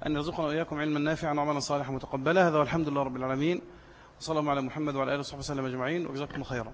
أن يرزقنا وإياكم علما نافعا وعملا صالحا متقبلا. هذا والحمد لله رب العالمين. وصلى الله على محمد وعلى آله وصحبه وسلم أجمعين. وجزاكم خيرا.